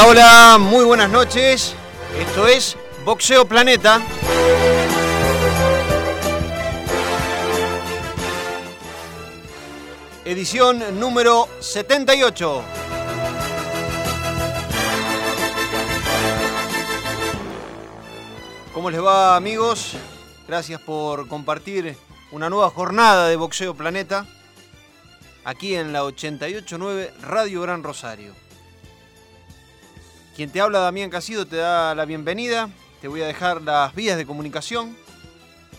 Hola, muy buenas noches. Esto es Boxeo Planeta. Edición número 78. ¿Cómo les va amigos? Gracias por compartir una nueva jornada de Boxeo Planeta aquí en la 889 Radio Gran Rosario. Quien te habla, Damián Casido, te da la bienvenida. Te voy a dejar las vías de comunicación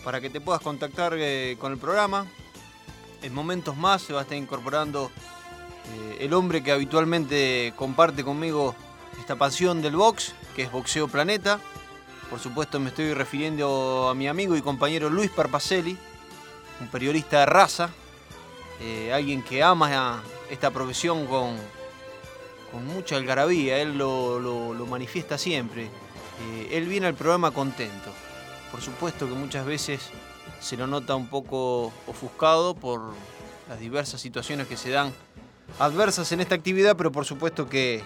para que te puedas contactar eh, con el programa. En momentos más se va a estar incorporando eh, el hombre que habitualmente comparte conmigo esta pasión del box, que es Boxeo Planeta. Por supuesto me estoy refiriendo a mi amigo y compañero Luis Parpacelli, un periodista de raza, eh, alguien que ama esta profesión con, con mucha algarabía, él lo, manifiesta siempre. Eh, él viene al programa contento. Por supuesto que muchas veces se lo nota un poco ofuscado por las diversas situaciones que se dan adversas en esta actividad, pero por supuesto que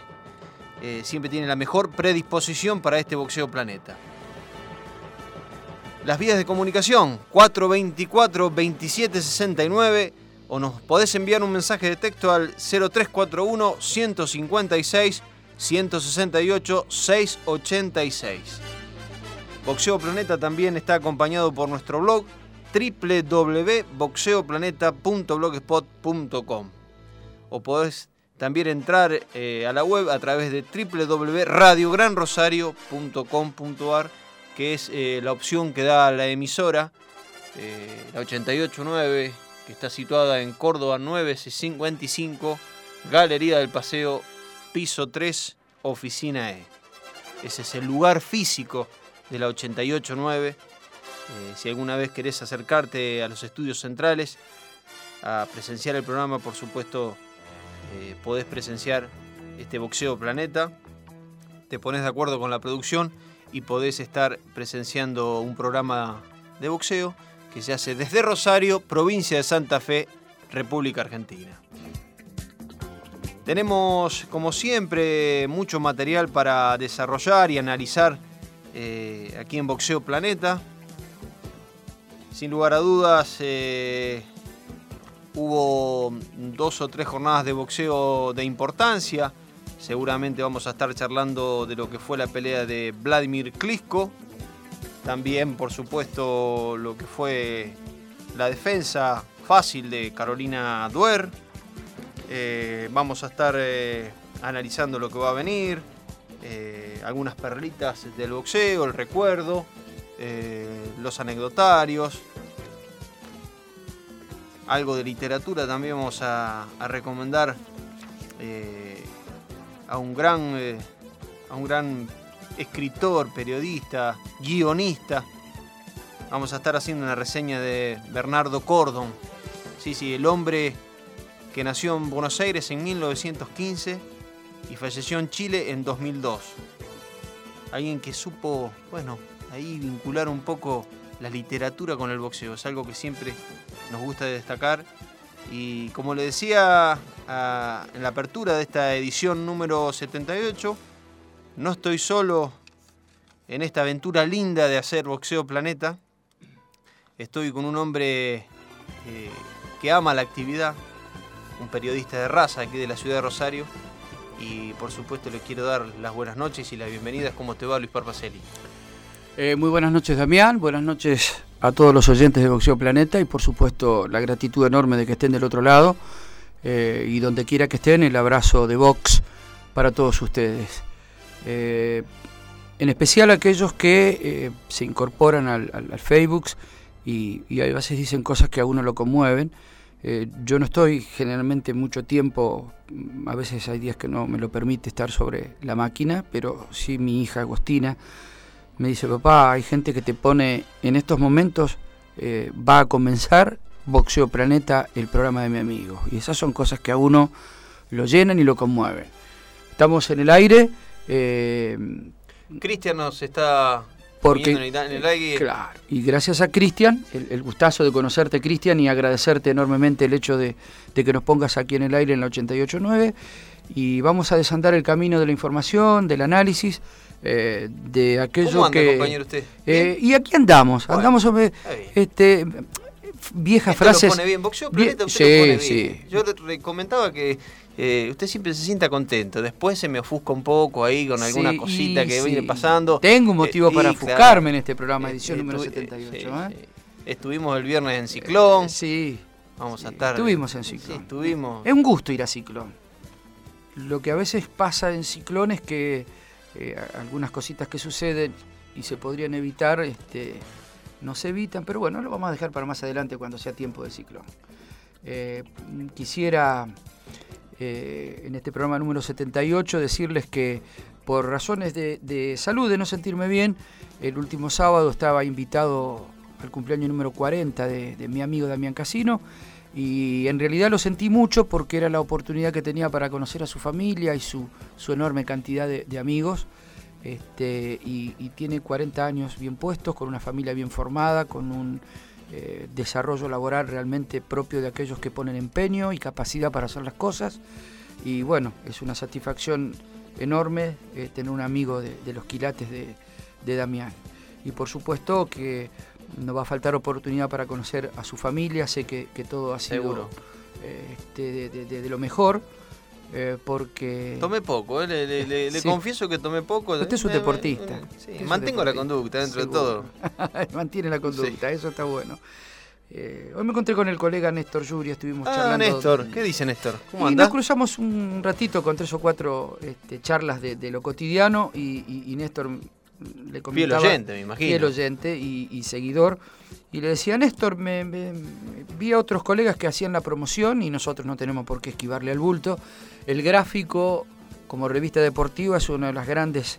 eh, siempre tiene la mejor predisposición para este boxeo planeta. Las vías de comunicación 424 2769 o nos podés enviar un mensaje de texto al 0341 156 168 686. Boxeo Planeta también está acompañado por nuestro blog www.boxeoplaneta.blogspot.com o podés también entrar eh, a la web a través de www.radiogranrosario.com.ar que es eh, la opción que da la emisora, eh, la 889 que está situada en Córdoba 955, Galería del Paseo, piso 3, oficina E. Ese es el lugar físico de la 889. Eh, si alguna vez querés acercarte a los estudios centrales, a presenciar el programa, por supuesto, eh, podés presenciar este Boxeo Planeta. Te pones de acuerdo con la producción y podés estar presenciando un programa de boxeo que se hace desde Rosario, provincia de Santa Fe, República Argentina. Tenemos, como siempre, mucho material para desarrollar y analizar eh, aquí en Boxeo Planeta. Sin lugar a dudas, eh, hubo dos o tres jornadas de boxeo de importancia. Seguramente vamos a estar charlando de lo que fue la pelea de Vladimir Klitschko también, por supuesto, lo que fue la defensa fácil de Carolina Duer. Eh, vamos a estar eh, analizando lo que va a venir, eh, algunas perlitas del boxeo, el recuerdo, los anecdotarios. Algo de literatura también vamos a, a recomendar a un gran, a un gran escritor, periodista, guionista. Vamos a estar haciendo una reseña de Bernardo Cordon. Sí, sí, el hombre que nació en Buenos Aires en 1915 y falleció en Chile en 2002. Alguien que supo, bueno, ahí vincular un poco la literatura con el boxeo. Es algo que siempre nos gusta destacar. Y como le decía en la apertura de esta edición número 78, no estoy solo en esta aventura linda de hacer Boxeo Planeta. Estoy con un hombre eh, que ama la actividad, un periodista de raza aquí de la ciudad de Rosario, Y por supuesto le quiero dar las buenas noches y las bienvenidas. ¿Cómo te va Luis Parpacelli? Eh, muy buenas noches Damián, buenas noches a todos los oyentes de Boxeo Planeta y por supuesto la gratitud enorme de que estén del otro lado eh, y donde quiera que estén el abrazo de Vox para todos ustedes. Eh, en especial aquellos que se incorporan al, Facebook y, a veces dicen cosas que a uno lo conmueven. yo no estoy generalmente mucho tiempo, a veces hay días que no me lo permite estar sobre la máquina, pero sí mi hija Agostina me dice, papá, hay gente que te pone en estos momentos, eh, va a comenzar Boxeo Planeta, el programa de mi amigo. Y esas son cosas que a uno lo llenan y lo conmueven. Estamos en el aire. Eh, Cristian nos está porque, en el aire. Claro, y gracias a Cristian, el, gustazo de conocerte, Cristian, y agradecerte enormemente el hecho de, de, que nos pongas aquí en el aire en la 88.9. Y vamos a desandar el camino de la información, del análisis eh, de aquello ¿Cómo anda, que compañero usted? Eh, y aquí andamos, andamos sobre este vieja frase. Lo pone bien, boxeo planeta, usted lo pone bien. Yo le comentaba que eh, usted siempre se sienta contento, después se me ofusca un poco ahí con alguna cosita que viene pasando. Tengo un motivo para ofuscarme en este programa, edición número 78. Estuvimos el viernes en Ciclón. sí. Vamos a estar. Estuvimos en Ciclón. estuvimos. Es un gusto ir a Ciclón. Lo que a veces pasa en Ciclón es que eh, algunas cositas que suceden y se podrían evitar, este, no se evitan, pero bueno, lo vamos a dejar para más adelante cuando sea tiempo de ciclón. Eh, quisiera eh, en este programa número 78 decirles que por razones de, salud, de no sentirme bien, el último sábado estaba invitado al cumpleaños número 40 de, mi amigo Damián Casino y en realidad lo sentí mucho porque era la oportunidad que tenía para conocer a su familia y su, enorme cantidad de, amigos. Este, y, tiene 40 años bien puestos, con una familia bien formada, con un eh, desarrollo laboral realmente propio de aquellos que ponen empeño y capacidad para hacer las cosas. Y bueno, es una satisfacción enorme eh, tener un amigo de, los quilates de, de Damián. Y por supuesto que no va a faltar oportunidad para conocer a su familia, sé que, todo ha sido este, de, lo mejor. Eh, porque... Tomé poco, eh, le, confieso que tomé poco. Usted es un deportista. mantengo la conducta dentro de todo. Mantiene la conducta, eso está bueno. Eh, hoy me encontré con el colega Néstor Yuri, estuvimos ah, charlando. Néstor, ¿qué dice Néstor? ¿Cómo y nos cruzamos un ratito con tres o cuatro este, charlas de, lo cotidiano y, y Néstor le comentaba. Fiel oyente, me imagino. Fiel oyente y, seguidor. Y le decía, Néstor, me, vi a otros colegas que hacían la promoción y nosotros no tenemos por qué esquivarle al bulto. El gráfico, como revista deportiva, es una de las grandes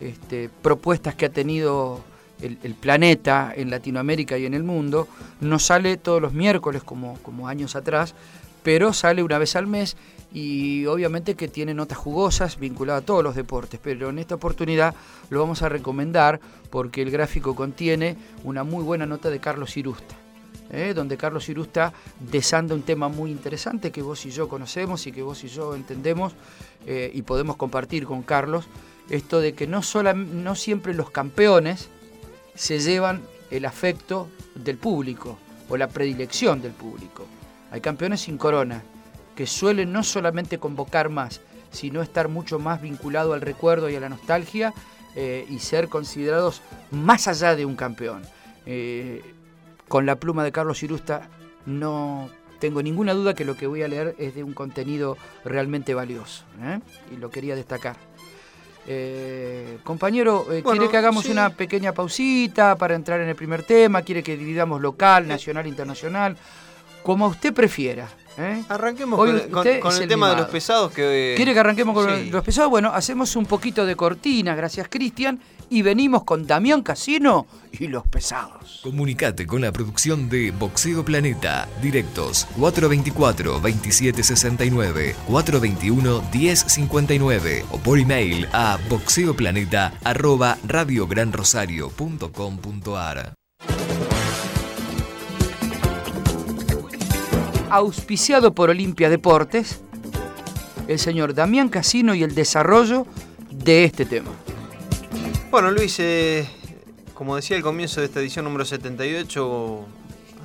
este, propuestas que ha tenido el, planeta en Latinoamérica y en el mundo. No sale todos los miércoles como, como años atrás, pero sale una vez al mes y obviamente que tiene notas jugosas vinculadas a todos los deportes, pero en esta oportunidad lo vamos a recomendar porque el gráfico contiene una muy buena nota de Carlos Irusta. ¿Eh? donde Carlos Irusta desanda un tema muy interesante que vos y yo conocemos y que vos y yo entendemos eh, y podemos compartir con Carlos, esto de que no, no siempre los campeones se llevan el afecto del público o la predilección del público. Hay campeones sin corona, que suelen no solamente convocar más, sino estar mucho más vinculado al recuerdo y a la nostalgia eh, y ser considerados más allá de un campeón. Con la pluma de Carlos Irusta no tengo ninguna duda que lo que voy a leer es de un contenido realmente valioso ¿eh? y lo quería destacar. compañero, ¿quiere que hagamos una pequeña pausita para entrar en el primer tema? ¿Quiere que dividamos local, nacional, internacional? Como usted prefiera. ¿Eh? Arranquemos con, el, tema de los pesados. Que, ¿Quiere que arranquemos con los pesados? Bueno, hacemos un poquito de cortina, gracias Cristian, y venimos con Damián Casino y los pesados. Comunicate con la producción de Boxeo Planeta, directos 424-2769, 421-1059 o por email a boxeoplaneta.radiogranrosario.com.ar. auspiciado por Olimpia Deportes, el señor Damián Casino y el desarrollo de este tema. Bueno, Luis, eh, como decía al comienzo de esta edición número 78,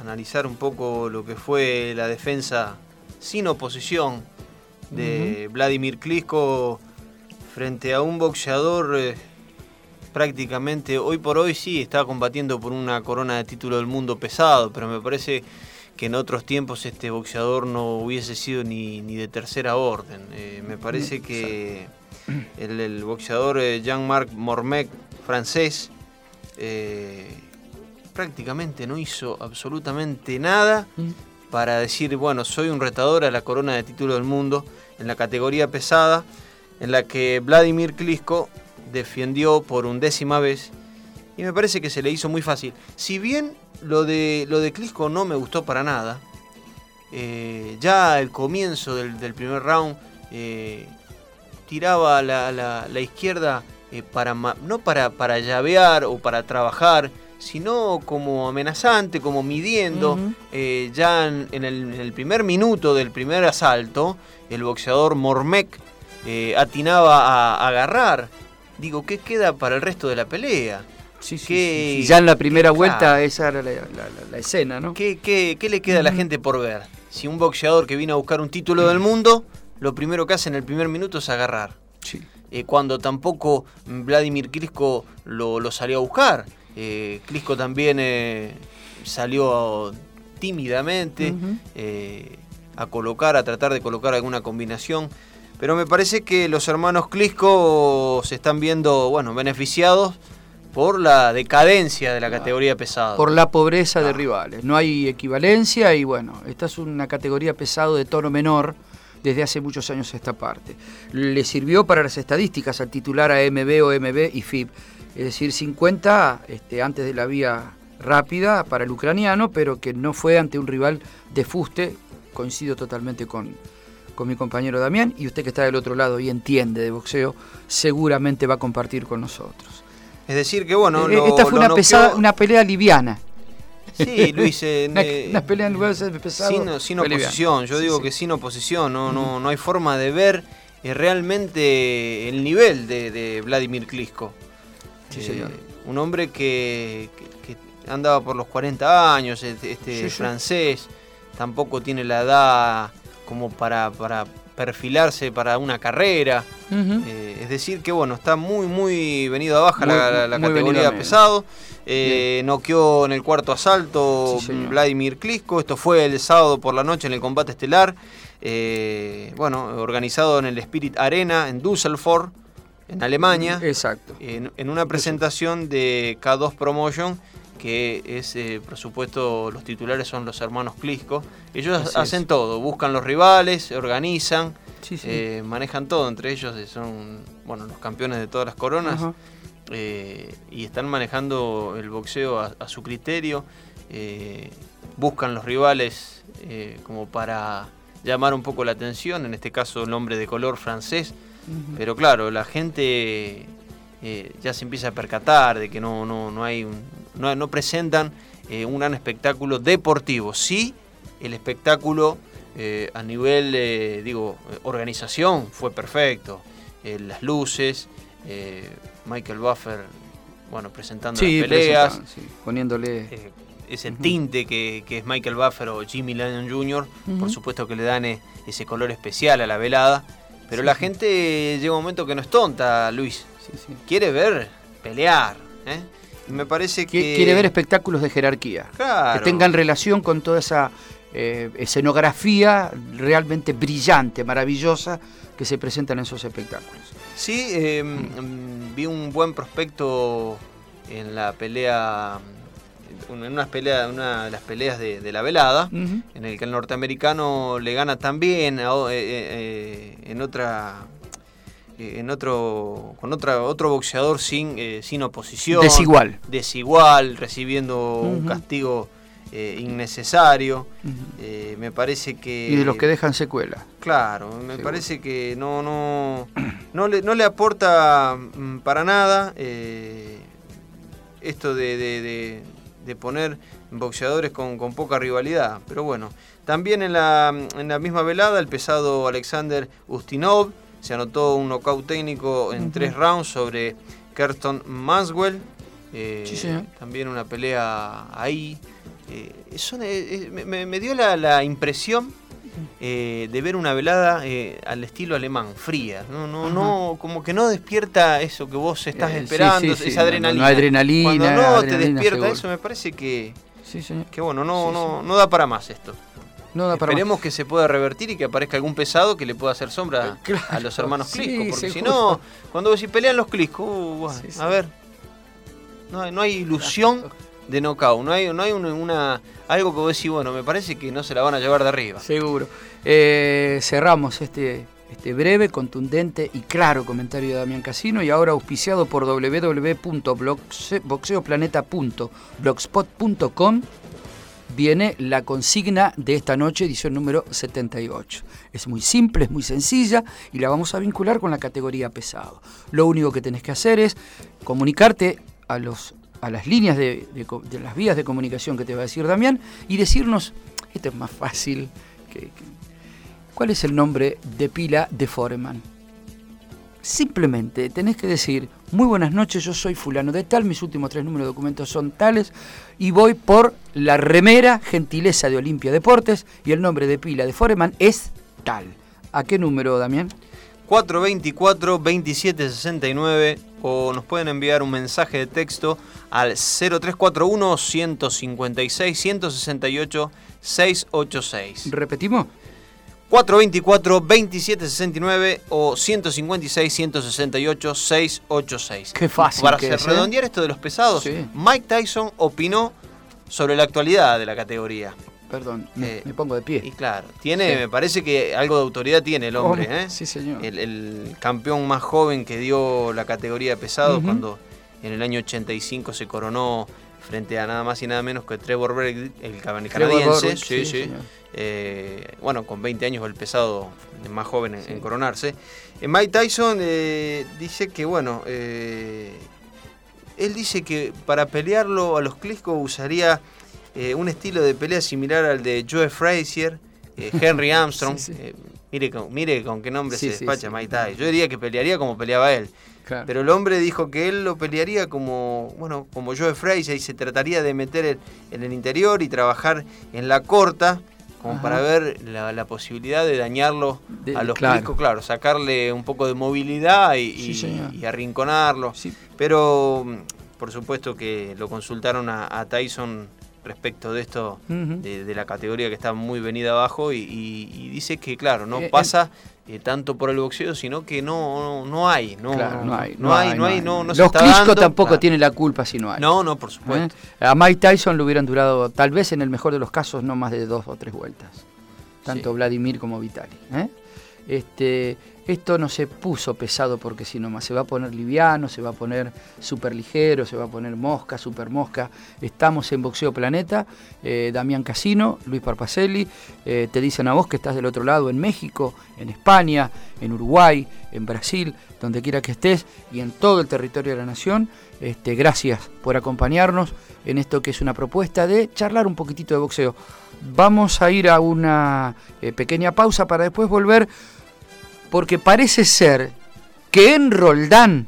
analizar un poco lo que fue la defensa sin oposición de Vladimir Klitschko frente a un boxeador eh, prácticamente hoy por hoy sí está combatiendo por una corona de título del mundo pesado, pero me parece que en otros tiempos este boxeador no hubiese sido ni, ni de tercera orden. Eh, me parece que el, boxeador eh, Jean-Marc Mormec, francés, eh, prácticamente no hizo absolutamente nada mm. para decir, bueno, soy un retador a la corona de título del mundo en la categoría pesada, en la que Vladimir Klitschko defendió por undécima vez y me parece que se le hizo muy fácil. Si bien lo de, lo de Klitschko no me gustó para nada, eh, ya el comienzo del, primer round eh, tiraba la, la, izquierda eh, para, no para, para llavear o para trabajar, sino como amenazante, como midiendo. ya en, el, primer minuto del primer asalto, el boxeador Mormec atinaba a agarrar digo, ¿qué queda para el resto de la pelea? Sí, sí, Ya en la primera vuelta esa era la, escena, ¿no? ¿Qué, qué, le queda a la gente por ver? Si un boxeador que vino a buscar un título del mundo, lo primero que hace en el primer minuto es agarrar. Sí. Eh, cuando tampoco Vladimir Klitschko lo, salió a buscar. Eh, Klitschko también eh, salió tímidamente eh, a colocar, a tratar de colocar alguna combinación pero me parece que los hermanos Clisco se están viendo, bueno, beneficiados por la decadencia de la categoría pesada. Por la pobreza de rivales. No hay equivalencia y bueno, esta es una categoría pesado de tono menor desde hace muchos años esta parte. Le sirvió para las estadísticas al titular AMB, OMB y FIB. Es decir, 50 este, antes de la vía rápida para el ucraniano, pero que no fue ante un rival de fuste. Coincido totalmente con, con mi compañero Damián y usted que está del otro lado y entiende de boxeo, seguramente va a compartir con nosotros. Es decir, que bueno, eh, esta fue una, pesada, una pelea liviana. Sí, Luis. una, eh, pelea en lugar de pesado, sin, oposición. Yo digo que sin oposición. No, no, no hay forma de ver eh, realmente el nivel de, Vladimir Klitschko. Sí, señor. Un hombre que, andaba por los 40 años, este, este francés. Tampoco tiene la edad como para, para perfilarse para una carrera. Eh, es decir, que bueno, está muy, muy venido a baja la, categoría pesado. Eh, noqueó en el cuarto asalto Vladimir Klitschko. Esto fue el sábado por la noche en el combate estelar. Eh, bueno, organizado en el Spirit Arena en Düsseldorf, en Alemania. Exacto. En, en una presentación de K2 Promotion que es, eh, por supuesto, los titulares son los hermanos Clisco. Ellos hacen todo, buscan los rivales, organizan, eh, manejan todo, entre ellos eh, son bueno, los campeones de todas las coronas y están manejando el boxeo a, su criterio, buscan los rivales como para llamar un poco la atención, en este caso el hombre de color francés, pero claro, la gente ya se empieza a percatar de que no, no, no hay un, no, presentan eh, un gran espectáculo deportivo. Sí, el espectáculo eh, a nivel, eh, digo, organización fue perfecto. las luces, Michael Buffer, bueno, presentando las peleas. poniéndole ese tinte que, es Michael Buffer o Jimmy Lennon Jr., por supuesto que le dan ese color especial a la velada, pero la gente llega un momento que no es tonta, Luis. Quiere ver pelear. ¿eh? Me parece que... Quiere ver espectáculos de jerarquía. Que tengan relación con toda esa eh, escenografía realmente brillante, maravillosa, que se presentan en esos espectáculos. Sí, em, em, vi un buen prospecto en la pelea en una, pelea, una de las peleas de, la velada, en el que el norteamericano le gana también eh, eh, en otra en otro con otra, otro boxeador sin, eh, sin oposición. Desigual. Desigual, recibiendo un castigo eh, innecesario. Eh, me parece que... Y de los que dejan secuela. Claro, me parece que no, no, no, le, no le aporta mm, para nada esto de, de, poner boxeadores con, con, poca rivalidad. Pero bueno, también en la, en la misma velada el pesado Alexander Ustinov se anotó un knockout técnico en tres rounds sobre Kerton Manswell. Eh, también una pelea ahí. Eh, eh, me, dio la, impresión eh, de ver una velada eh, al estilo alemán, fría. No, no, no, como que no despierta eso que vos estás esperando, sí, esa adrenalina. no, adrenalina, Cuando no te despierta seguro. eso, me parece que, que bueno, no, no, no da para más esto. No da para más. Esperemos que se pueda revertir y que aparezca algún pesado que le pueda hacer sombra Eh, claro, a los hermanos sí, Clisco. Porque si no, cuando vos decís pelean los Clisco, uh, bueno, Sí, sí. a ver, no, hay- no hay ilusión de knockout, no hay, no hay una, una- algo que vos decís, bueno, me parece que no se la van a llevar de arriba. Seguro. Eh, cerramos este, este breve, contundente y claro comentario de Damián Casino y ahora auspiciado por www.boxeoplaneta.blogspot.com viene la consigna de esta noche, edición número 78. Es muy simple, es muy sencilla y la vamos a vincular con la categoría pesado. Lo único que tenés que hacer es comunicarte a, los, a las líneas de, de las vías de comunicación que te va a decir Damián y decirnos, esto es más fácil, que, que- ¿cuál es el nombre de pila de Foreman? Simplemente tenés que decir, muy buenas noches, yo soy fulano de tal, mis últimos tres números de documentos son tales, y voy por la remera gentileza de Olimpia Deportes, y el nombre de pila de Foreman es tal. ¿A qué número, Damián? 424-2769 o nos pueden enviar un mensaje de texto al 0341-156-168-686. ¿Repetimos? 424-2769 o 156-168-686. Qué fácil Para que ¿eh? redondear esto de los pesados, Sí. Mike Tyson opinó sobre la actualidad de la categoría. Perdón, me, Eh, me pongo de pie. Y claro, tiene, Sí. me parece que algo de autoridad tiene el hombre, ¿eh? Sí, señor. el, el campeón más joven que dio la categoría de pesados cuando en el año 85 se coronó frente a nada más y nada menos que Trevor Berg, el canadiense. Sí, sí. Eh, bueno, con 20 años el pesado más joven en, en coronarse. Eh, Mike Tyson eh, dice que, bueno, eh, él dice que para pelearlo a los Klitschko usaría un estilo de pelea similar al de Joe Frazier, Henry Armstrong. Sí, sí. Mire, con, mire con qué nombre se despacha. Mike Tyson. Yo diría que pelearía como peleaba él. Claro. Pero el hombre dijo que él lo pelearía como, bueno, como Joe Frazier y se trataría de meter el- en el interior y trabajar en la corta como Ajá. para ver la, la posibilidad de dañarlo De- a los claro. Claro, sacarle un poco de movilidad y, Sí, y- señor. y arrinconarlo. Sí. Pero mm, por supuesto que lo consultaron a, a Tyson respecto de esto, de, de la categoría que está muy venida abajo y, y- y dice que claro, no Eh, pasa eh, tanto por el boxeo, sino que no, no, no hay, no, Claro, no hay, no hay, no hay, no, no se Los Klitschko tampoco Claro. tienen la culpa si no hay. No, no, por ¿eh? supuesto. A Mike Tyson le hubieran durado, tal vez en el mejor de los casos, no más de dos o tres vueltas. Tanto Sí. Vladimir como Vitali. ¿eh? Este, esto no se puso pesado porque si nomás se va a poner liviano, se va a poner súper ligero, se va a poner mosca, super mosca. Estamos en Boxeo Planeta, eh, Damián Casino, Luis Parpacelli, eh, te dicen a vos que estás del otro lado en México, en España, en Uruguay, en Brasil, donde quiera que estés y en todo el territorio de la nación. Este, gracias por acompañarnos en esto que es una propuesta de charlar un poquitito de boxeo. Vamos a ir a una eh, pequeña pausa para después volver, porque parece ser que en Roldán,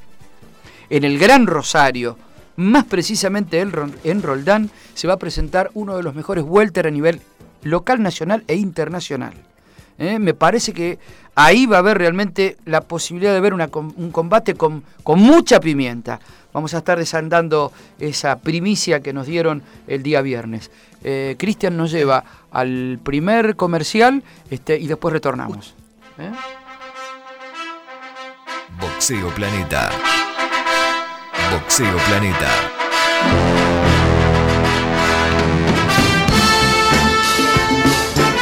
en el Gran Rosario, más precisamente en Roldán, se va a presentar uno de los mejores welter a nivel local, nacional e internacional. ¿eh? Me parece que ahí va a haber realmente la posibilidad de ver una un combate con, con mucha pimienta. Vamos a estar desandando esa primicia que nos dieron el día viernes. Eh, Cristian nos lleva al primer comercial este, y después retornamos. ¿eh? Boxeo Planeta. Boxeo Planeta.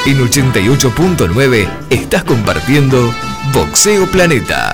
En 88.9 estás compartiendo Boxeo Planeta.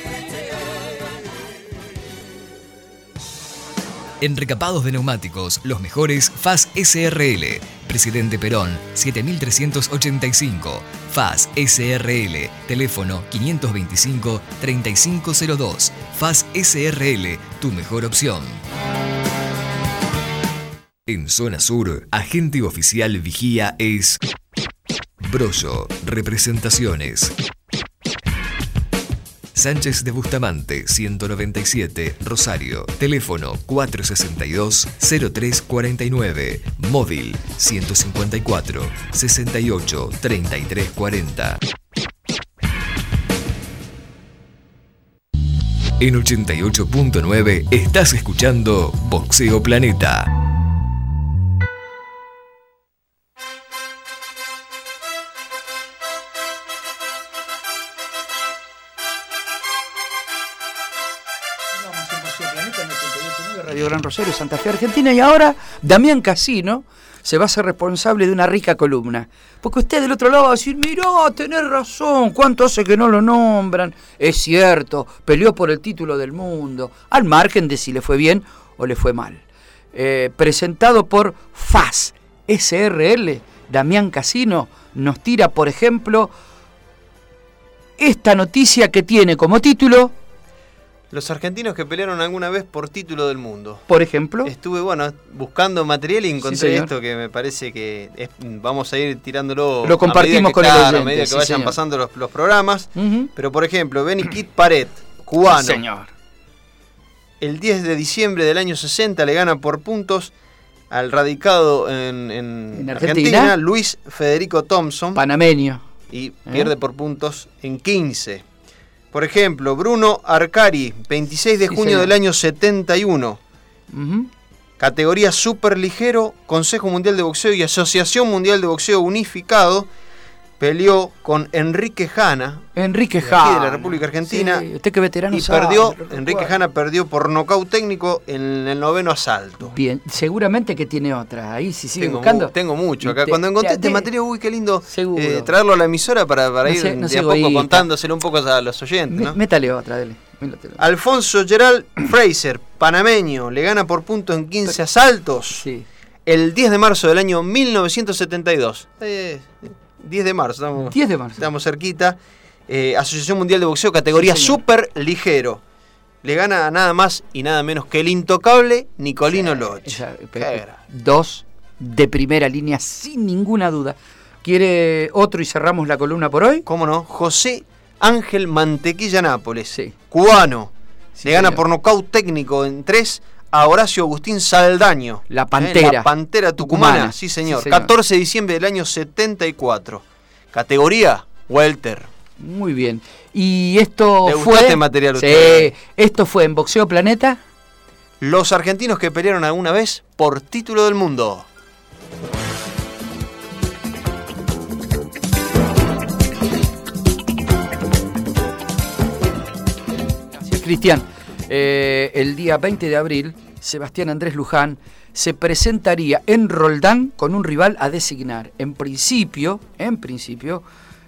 En recapados de neumáticos, los mejores FAS SRL. Presidente Perón, 7385. FAS SRL. Teléfono 525-3502. FAS SRL, tu mejor opción. En Zona Sur, agente oficial vigía es Brollo, representaciones. Sánchez de Bustamante, 197, Rosario. Teléfono 462-0349. Móvil 154 68 33 40. En 88.9 estás escuchando Boxeo Planeta. Gran Rosario, Santa Fe, Argentina. Y ahora Damián Casino se va a ser responsable de una rica columna. Porque usted del otro lado va a decir, mirá, tenés razón, ¿cuánto hace que no lo nombran? Es cierto, peleó por el título del mundo, al margen de si le fue bien o le fue mal. Eh, presentado por FAS, SRL, Damián Casino, nos tira, por ejemplo, esta noticia que tiene como título los argentinos que pelearon alguna vez por título del mundo. Por ejemplo. Estuve, bueno, buscando material y encontré esto que me parece que vamos a ir tirándolo. Lo compartimos con el oyente, A medida que vayan pasando los, programas. Pero, por ejemplo, Benny Kid Paret, cubano. señor. El 10 de diciembre del año 60 le gana por puntos al radicado en, Argentina, Luis Federico Thompson. Panameño. Y pierde ¿Eh? por puntos en 15. Por ejemplo, Bruno Arcari, 26 de junio del año 71. Categoría super ligero, Consejo Mundial de Boxeo y Asociación Mundial de Boxeo Unificado peleó con Enrique Jana. Enrique Jana. De la República Argentina. usted que veterano Y perdió, Enrique Jana perdió por nocaut técnico en el noveno asalto. Bien, seguramente que tiene otra. Ahí sí sigue buscando. tengo mucho acá. Cuando encontré este material, uy, qué lindo eh, traerlo a la emisora para, para ir de a poco contándoselo un poco a los oyentes. ¿no? Métale otra, dele. Alfonso Gerald Fraser, panameño, le gana por puntos en 15 asaltos. Sí. El 10 de marzo del año 1972. Eh, 10 de marzo, estamos, 10 de marzo. estamos cerquita. Eh, Asociación Mundial de Boxeo, categoría súper ligero. Le gana nada más y nada menos que el intocable Nicolino Loch. Dos de primera línea, sin ninguna duda. ¿Quiere otro y cerramos la columna por hoy? ¿Cómo no? José Ángel Mantequilla Nápoles, sí. cubano. Le gana por nocaut técnico en tres a Horacio Agustín Saldaño. La Pantera. La Pantera Tucumana, Sí, señor. 14 de diciembre del año 74. Categoría Welter. Muy bien. Y esto fue. Este material sí. Esto fue en Boxeo Planeta. Los argentinos que pelearon alguna vez por título del mundo. Gracias, Cristian. Eh, el día 20 de abril, Sebastián Andrés Luján se presentaría en Roldán con un rival a designar. En principio, en principio,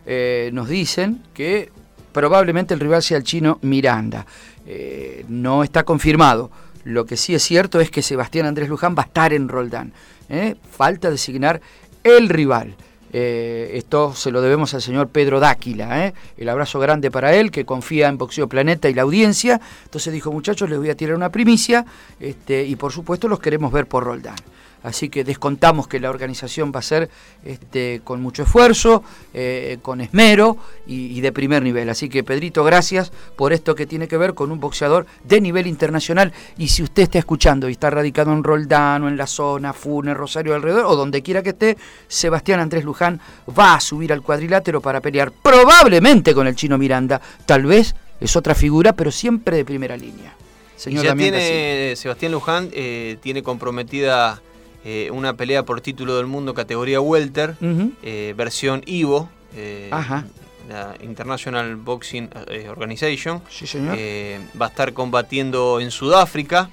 eh, nos dicen que probablemente el rival sea el chino Miranda. Eh, no está confirmado. Lo que sí es cierto es que Sebastián Andrés Luján va a estar en Roldán. Falta designar el rival. Eh, esto se lo debemos al señor Pedro Dáquila. ¿eh? El abrazo grande para él, que confía en Boxeo Planeta y la audiencia. Entonces dijo, muchachos, les voy a tirar una primicia este, y por supuesto los queremos ver por Roldán. Así que descontamos que la organización va a ser este, con mucho esfuerzo, eh, con esmero y, de primer nivel. Así que Pedrito, gracias por esto que tiene que ver con un boxeador de nivel internacional. Y si usted está escuchando y está radicado en Roldán o en la zona, Funes, Rosario alrededor o donde quiera que esté, Sebastián Andrés Luján va a subir al cuadrilátero para pelear probablemente con el chino Miranda. Tal vez es otra figura, pero siempre de primera línea. Señor ya tiene, Sebastián Luján eh, tiene comprometida eh, una pelea por título del mundo categoría welter, eh, versión Ivo, eh, Ajá. la International Boxing Organization. Sí, señor. Va a estar combatiendo en Sudáfrica.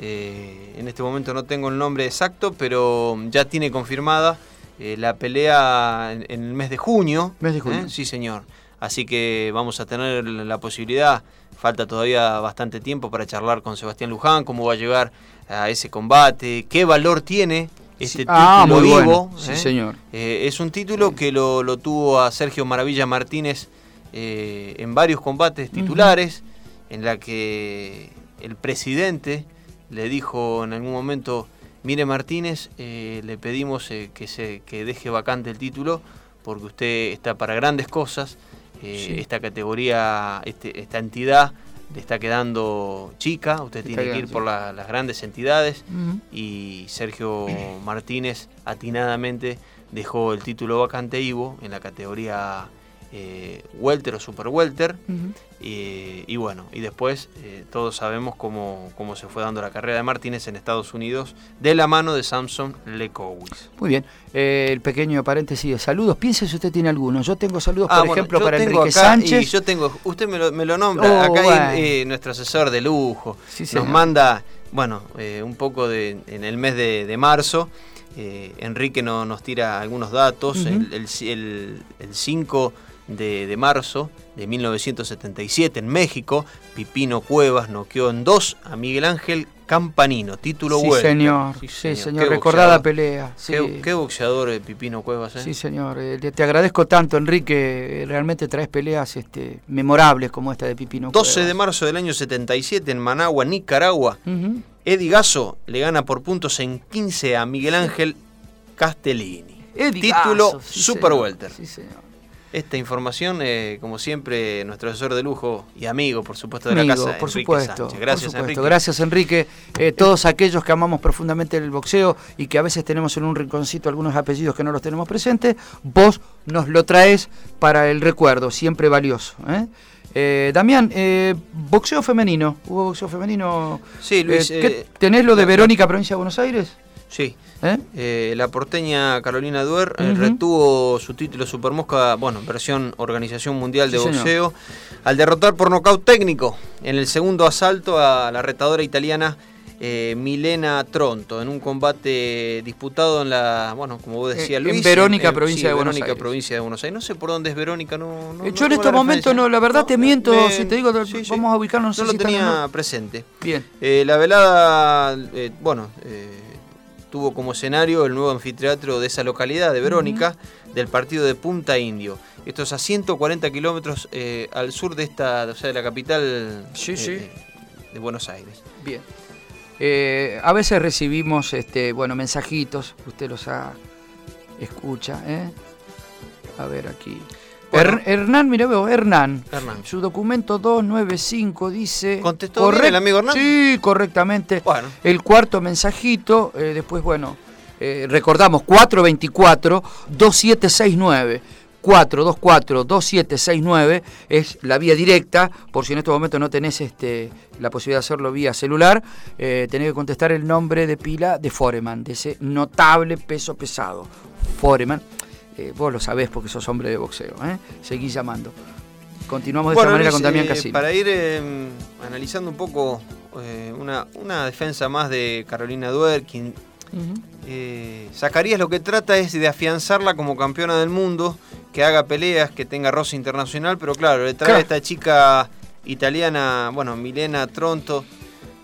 En este momento no tengo el nombre exacto, pero ya tiene confirmada la pelea en, en el mes de junio. Mes de junio. Sí, señor. Así que vamos a tener la posibilidad, falta todavía bastante tiempo para charlar con Sebastián Luján, cómo va a llegar a ese combate, qué valor tiene este Sí. Ah, título muy vivo. bueno. Sí, ¿eh? señor. Eh, es un título que lo, lo tuvo a Sergio Maravilla Martínez eh, en varios combates titulares, en la que el presidente le dijo en algún momento, mire Martínez, eh, le pedimos que, se, que deje vacante el título porque usted está para grandes cosas, eh, Sí. esta categoría, este- esta entidad le está quedando chica, usted Está tiene que ir por la- las grandes entidades. Y Sergio Martínez atinadamente dejó el título vacante Ivo en la categoría eh, welter o super welter Ujú. y, y bueno y después eh, todos sabemos cómo, cómo se fue dando la carrera de Martínez en Estados Unidos de la mano de Samson Lekowicz. Muy bien. Eh, el pequeño paréntesis de saludos. Piense si usted tiene alguno. Yo tengo saludos, Ah, por bueno, ejemplo, para Enrique Sánchez. Y yo tengo, usted me lo, me lo nombra, Oh, acá bueno. hay, eh, nuestro asesor de lujo. Sí, nos señor. manda, bueno, eh, un poco de, en el mes de, de marzo. eh, Enrique no- nos tira algunos datos. El, el- el 5 de, de marzo de 1977 en México, Pipino Cuevas noqueó en dos a Miguel Ángel Campanino, título sí, welter. señor. Sí, señor. Qué Recordada boxeador. pelea. Sí. Qué, qué boxeador eh, Pipino Cuevas, ¿eh? Sí, señor. Eh, te agradezco tanto, Enrique. Eh, Realmente traes peleas este, memorables como esta de Pipino. 12 de marzo del año 77 en Managua, Nicaragua. Ujú. Eddie Gasso le gana por puntos en 15 a Miguel Ángel Castellini. Eddie Título Gasso, sí, Super señor. Welter. Sí, señor. Esta información, eh, como siempre, nuestro asesor de lujo y amigo, por supuesto, de la casa, por Enrique supuesto. Sánchez. Gracias, por supuesto. Enrique. Gracias, Enrique. Eh, todos aquellos que amamos profundamente el boxeo y que a veces tenemos en un rinconcito algunos apellidos que no los tenemos presentes, vos nos lo traes para el recuerdo, siempre valioso. ¿eh? Eh, Damián, eh, boxeo femenino. ¿Hubo boxeo femenino? Sí, Luis. Eh, ¿qué- ¿Tenés lo de Verónica, provincia de Buenos Aires? Sí. ¿Eh? Eh, la porteña Carolina Duer eh, retuvo su título Supermosca, bueno, versión Organización Mundial de Sí, señor. Boxeo, al derrotar por nocaut técnico en el segundo asalto a la retadora italiana eh, Milena Tronto, en un combate disputado en la, bueno, como vos decías, Luis. en Verónica, provincia de Buenos Verónica, Aires. provincia de Buenos Aires. No sé por dónde es Verónica, no. no no yo en estos momentos no, la verdad te miento, me- si te digo, sí, vamos a ubicarnos. No sé lo si tenía presente. Bien. Eh, la velada, eh, bueno, eh, tuvo como escenario el nuevo anfiteatro de esa localidad, de Verónica, del partido de Punta Indio. Esto es a 140 kilómetros eh, al sur de esta, o sea, de la capital Sí, eh, sí. de Buenos Aires. Bien. Eh, a veces recibimos este, bueno, mensajitos, usted los ha, escucha, ¿eh? A ver aquí. Bueno. Her- Hernán, mira, veo, Hernán. Hernán. Su documento 295 dice. ¿Contestó bien el amigo Hernán? Sí, correctamente. Bueno. El cuarto mensajito, eh, después, bueno, eh, recordamos 424-2769. 424-2769 es la vía directa, por si en este momento no tenés este, la posibilidad de hacerlo vía celular, eh, tenés que contestar el nombre de pila de Foreman, de ese notable peso pesado. Foreman, eh, vos lo sabés porque sos hombre de boxeo, ¿eh? seguís llamando. Continuamos de Bueno, esta manera Luis, con Damián eh, Casino. Para ir eh, analizando un poco eh, una, una defensa más de Carolina Duer, quien Ujú. Eh, Zacarías lo que trata es de afianzarla como campeona del mundo, que haga peleas, que tenga roce internacional, pero claro, le trae Claro. a esta chica italiana, bueno, Milena Tronto,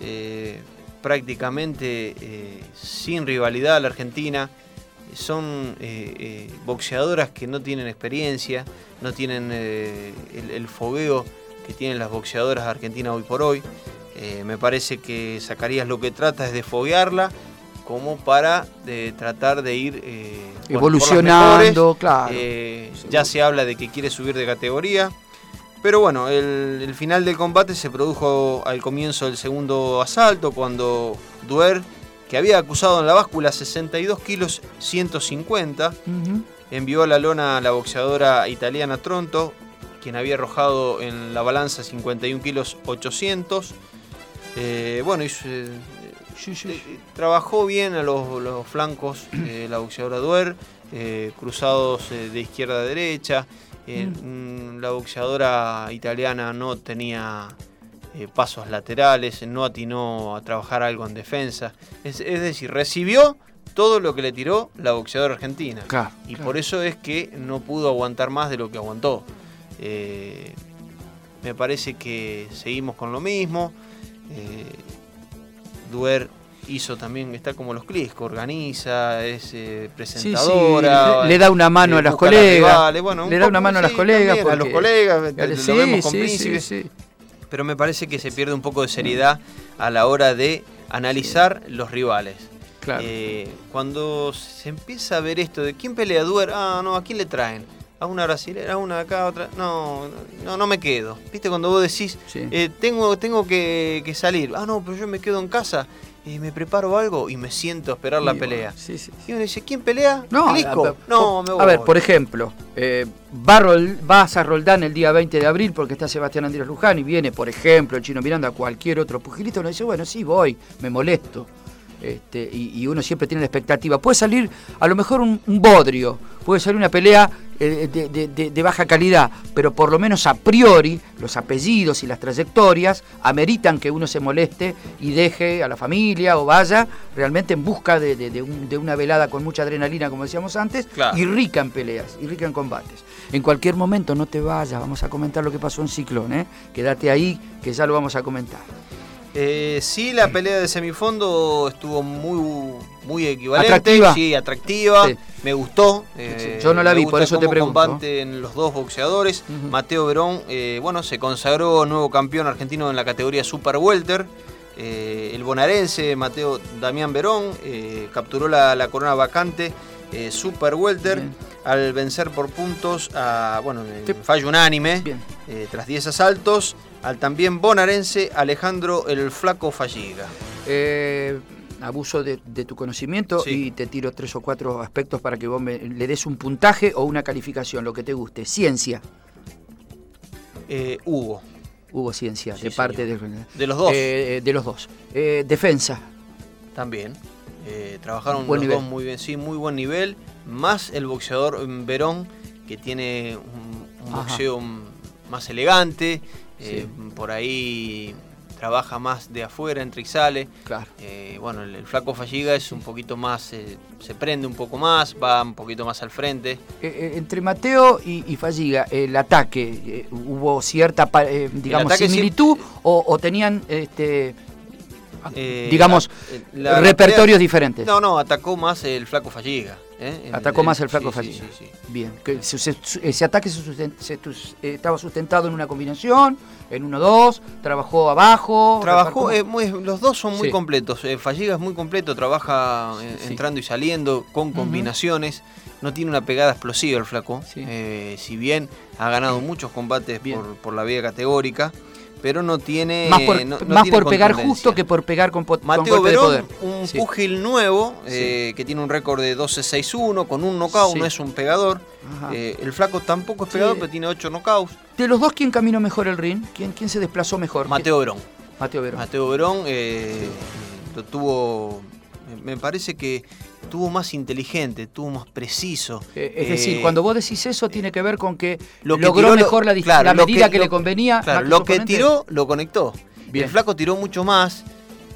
eh, prácticamente eh, sin rivalidad a la Argentina. Son eh, eh, boxeadoras que no tienen experiencia, no tienen eh, el, el fogueo que tienen las boxeadoras argentinas hoy por hoy. Me parece que Zacarías lo que trata es de foguearla como para tratar de ir bueno, Evolucionando, mejores. claro. Ya se habla de que quiere subir de categoría. Pero bueno, el, el final del combate se produjo al comienzo del segundo asalto, cuando Duer, que había acusado en la báscula 62 kilos 150, Ujú. envió a la lona a la boxeadora italiana Tronto, quien había arrojado en la balanza 51 kilos 800. Eh, bueno, y, eh, Sí, sí, Eh, sí. Trabajó bien a los, los flancos eh, la boxeadora Duer, eh, cruzados de izquierda a derecha. Eh, mm, La boxeadora italiana no tenía eh, pasos laterales, no atinó a trabajar algo en defensa. Es, es decir, recibió todo lo que le tiró la boxeadora argentina. Claro, y claro. por eso es que no pudo aguantar más de lo que aguantó. Eh, me parece que seguimos con lo mismo. Eh, Duer hizo también, está como los Clisco, organiza, es eh, presentadora. sí, le, le da una mano eh, a las colegas. bueno, un le da una mano a las colegas. a los colegas, lo vemos con sí, Príncipe, sí, sí. Pero me parece que se pierde un poco de seriedad a la hora de analizar los rivales. Claro. Eh, cuando se empieza a ver esto de quién pelea Duer, ah, no, ¿a quién le traen? A una brasilera, a una acá, a otra. No, no, no me quedo. ¿Viste cuando vos decís, Sí. eh, tengo, tengo que, que salir? Ah, no, pero yo me quedo en casa y me preparo algo y me siento a esperar la bueno, pelea. sí, sí, sí. Y uno dice, ¿quién pelea? No, ¿Clisco? a, a- no, me voy. a ver, por ejemplo, eh, va vas a Roldán el día 20 de abril porque está Sebastián Andrés Luján y viene, por ejemplo, el chino Miranda, cualquier otro pugilista, uno dice, bueno, sí, voy, me molesto. Este, y, y uno siempre tiene la expectativa. Puede salir a lo mejor un, un bodrio, puede salir una pelea eh, de, de- de- de baja calidad, pero por lo menos a priori los apellidos y las trayectorias ameritan que uno se moleste y deje a la familia o vaya realmente en busca de, de- de un- de una velada con mucha adrenalina, como decíamos antes, Claro. y rica en peleas, y rica en combates. En cualquier momento no te vayas, vamos a comentar lo que pasó en Ciclón, ¿eh? quédate ahí que ya lo vamos a comentar. Eh, sí, la pelea de semifondo estuvo muy, muy equivalente. Atractiva. Sí, atractiva. Sí. Me gustó. eh, Yo no la vi, por eso te pregunto. combaten los dos boxeadores. Mateo Verón, eh, bueno, se consagró nuevo campeón argentino en la categoría Super Welter. El bonaerense Mateo Damián Verón capturó la, la corona vacante Super Welter al vencer por puntos a, bueno, en fallo unánime. Eh, tras 10 asaltos, al también bonaerense Alejandro el Flaco Falliga. Eh, abuso de, de tu conocimiento Sí. y te tiro tres o cuatro aspectos para que vos me- le des un puntaje o una calificación, lo que te guste. Ciencia. Eh, Hugo, Hubo ciencia Sí, de parte de, de los dos Eh, de los dos. Eh, defensa. también. Trabajaron los dos muy bien, sí, muy buen nivel. Más el boxeador mm, Verón, que tiene un, boxeo mm, más elegante. Eh, Sí. Por ahí trabaja más de afuera, entra y sale. Claro. Eh, bueno, el, el flaco Falliga es un poquito más, eh, se prende un poco más, va un poquito más al frente. Eh, entre Mateo y, y Falliga, el ataque, ¿hubo cierta, digamos, similitud o, o tenían, este, digamos, la- la- la repertorios diferentes? No, no, atacó más el flaco Falliga. ¿Eh? Atacó más el flaco sí. Bien, que se- su- ese ataque se susten- se tus- eh, estaba sustentado en una combinación, en 1-2, trabajó abajo. Trabajó, eh, muy- los dos son muy completos. Eh, Falliga es muy completo, trabaja entrando y saliendo con combinaciones. No tiene una pegada explosiva el flaco. Si bien ha ganado muchos combates por, por la vía categórica, pero no tiene. más por, no- no más tiene por pegar justo que por pegar con, po- con Mateo golpe de Verón, poder. un Sí. púgil nuevo eh, que tiene un récord de 12-6-1 con un knockout, Sí. no es un pegador. Eh, el flaco tampoco es pegador, pero tiene 8 knockouts. De los dos, ¿quién caminó mejor el ring? ¿Quién, quién se desplazó mejor? Mateo Verón. Mateo Verón. Mateo Verón eh, lo tuvo, me parece que tuvo más inteligente, tuvo más preciso. Eh, es Eh, decir, cuando vos decís eso, tiene que ver con que lo que logró tiró mejor la, claro, la medida que- que, lo- le convenía. Claro, lo que tiró lo conectó. Bien. El flaco tiró mucho más,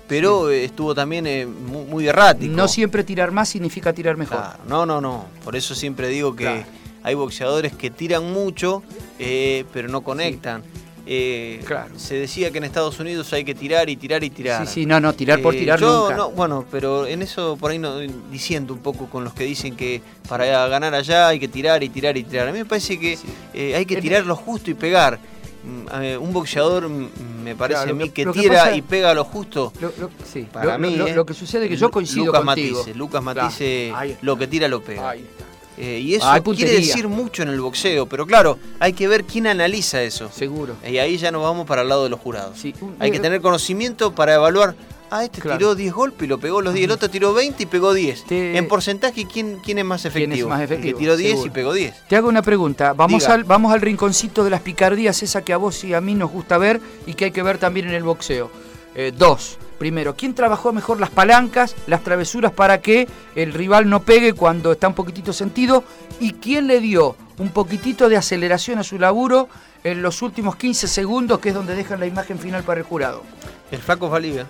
pero eh, estuvo también eh, mu- muy, errático. No siempre tirar más significa tirar mejor. Claro, no, no, no. Por eso siempre digo que hay boxeadores que tiran mucho, eh, pero no conectan. Eh, Claro. Se decía que en Estados Unidos hay que tirar y tirar y tirar. Sí, sí, no, no, tirar por Eh, tirar yo nunca. no, bueno, pero en eso por ahí no diciendo un poco con los que dicen que para ganar allá hay que tirar y tirar y tirar. A mí me parece que Sí. eh, hay que tirar lo justo y pegar. Mm, un boxeador mm, me parece Claro, a mí que tira pasa- y pega lo justo. Lo, lo- sí, Para mí, lo- lo que sucede es que yo coincido Lucas contigo. Matisse, Lucas Claro, está. lo que tira lo pega. Ahí está. Eh, y eso Hay quiere decir mucho en el boxeo, pero claro, hay que ver quién analiza eso. Seguro. Y ahí ya nos vamos para el lado de los jurados. Sí, Hay que eh, tener conocimiento para evaluar. Ah, este Claro. tiró 10 golpes y lo pegó los 10. El otro tiró 20 y pegó 10. Te- En porcentaje, ¿quién, quién es más ¿Quién es efectivo? El efectivo? que tiró 10 y pegó 10. Te hago una pregunta. Vamos Diga. al, vamos al rinconcito de las picardías, esa que a vos y a mí nos gusta ver y que hay que ver también en el boxeo. Eh, dos. Primero, ¿quién trabajó mejor las palancas, las travesuras para que el rival no pegue cuando está un poquitito sentido? ¿Y quién le dio un poquitito de aceleración a su laburo en los últimos 15 segundos, que es donde dejan la imagen final para el jurado? El Flaco Valiga.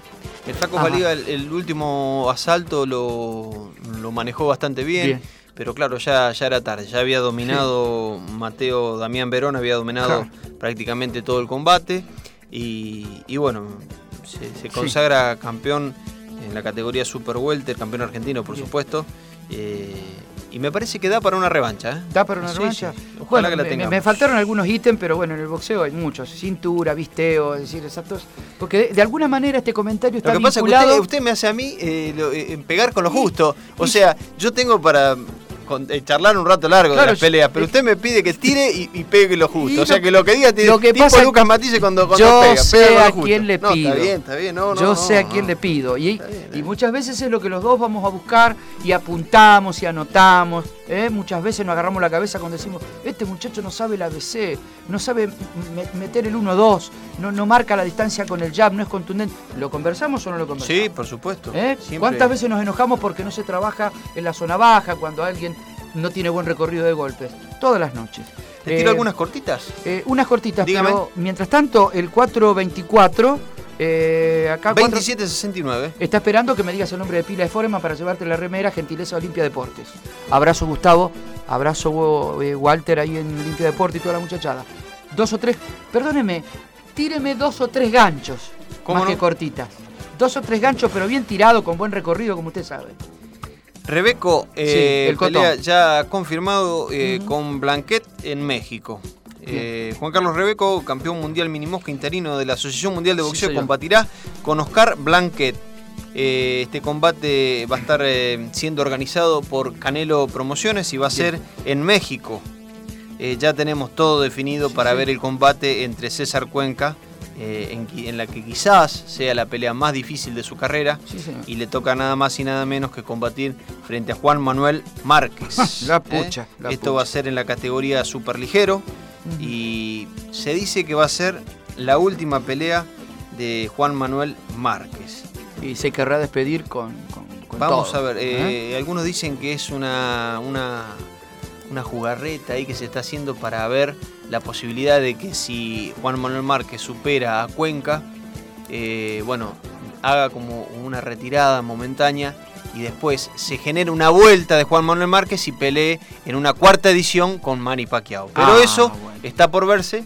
El Flaco Valiga, el, último asalto lo, manejó bastante bien. Pero claro, ya, ya era tarde, ya había dominado Mateo Damián Verón, había dominado prácticamente todo el combate. Y, bueno, se, consagra campeón en la categoría Super Welter, campeón argentino, por supuesto. Eh, y me parece que da para una revancha. ¿eh? ¿Da para una revancha? Ojalá que la me, me, faltaron algunos ítems, pero bueno, en el boxeo hay muchos. Cintura, visteo, es decir, exactos. Porque de, alguna manera este comentario está Lo que pasa es que usted, me hace a mí eh, eh, pegar con lo justo. O sea, yo tengo para eh, charlar un rato largo de las peleas, pero usted me pide que tire y, pegue lo justo. o sea, que lo que diga lo que tipo pasa, Lucas Matisse cuando, cuando yo pega. Sé a quién le pido. está bien, está bien. No, yo sé a quién le pido. Y, y, muchas veces es lo que los dos vamos a buscar y apuntamos y anotamos. ¿eh? Muchas veces nos agarramos la cabeza cuando decimos, este muchacho no sabe el ABC, no sabe meter el 1-2, no, no marca la distancia con el jab, no es contundente. ¿Lo conversamos o no lo conversamos? Sí, por supuesto. ¿Eh? ¿Cuántas veces nos enojamos porque no se trabaja en la zona baja, cuando alguien no tiene buen recorrido de golpes. Todas las noches. ¿Te tiro eh, algunas cortitas? Eh, unas cortitas, pero mientras tanto, el 424. Eh, acá 2769. Está esperando que me digas el nombre de pila de Foreman para llevarte la remera Gentileza Olimpia Deportes. Abrazo Gustavo, abrazo eh, Walter ahí en Olimpia Deportes y toda la muchachada. Dos o tres, perdóneme, tíreme dos o tres ganchos, más que cortitas. Dos o tres ganchos, pero bien tirado, con buen recorrido, como usted sabe. Rebeco, eh, pelea ya confirmado eh, con Blanquet en México. Eh, Juan Carlos Rebeco, campeón mundial minimosca interino de la Asociación Mundial de Boxeo, combatirá con Oscar Blanquet. este combate va a estar siendo organizado por Canelo Promociones y va a ser en México. ya tenemos todo definido para ver el combate entre César Cuenca eh, en, la que quizás sea la pelea más difícil de su carrera y le toca nada más y nada menos que combatir frente a Juan Manuel Márquez. la ¿eh? pucha. Esto va a ser en la categoría superligero y se dice que va a ser la última pelea de Juan Manuel Márquez. Y se querrá despedir con... Vamos a ver, ¿eh? algunos dicen que es una, una, una jugarreta ahí que se está haciendo para ver la posibilidad de que si Juan Manuel Márquez supera a Cuenca, eh, bueno, haga como una retirada momentánea y después se genere una vuelta de Juan Manuel Márquez y pelee en una cuarta edición con Manny Pacquiao. Pero ah, eso está por verse.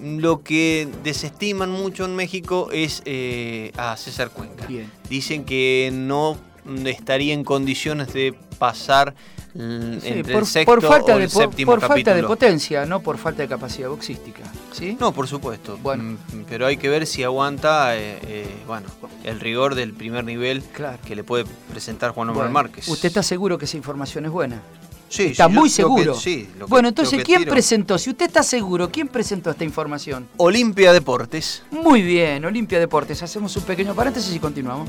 Lo que desestiman mucho en México es eh, a César Cuenca. Dicen que no estaría en condiciones de pasar entre por, el sexto por falta o el de, séptimo por falta de potencia, no por falta de capacidad boxística. ¿sí? No, por supuesto. Bueno. Mm, pero hay que ver si aguanta eh, eh, bueno, el rigor del primer nivel que le puede presentar Juan Manuel Márquez. ¿Usted está seguro que esa información es buena? Sí, está muy seguro. sí, bueno, entonces, ¿quién presentó? Si usted está seguro, ¿quién presentó esta información? Olimpia Deportes. Muy bien, Olimpia Deportes. Hacemos un pequeño paréntesis y continuamos.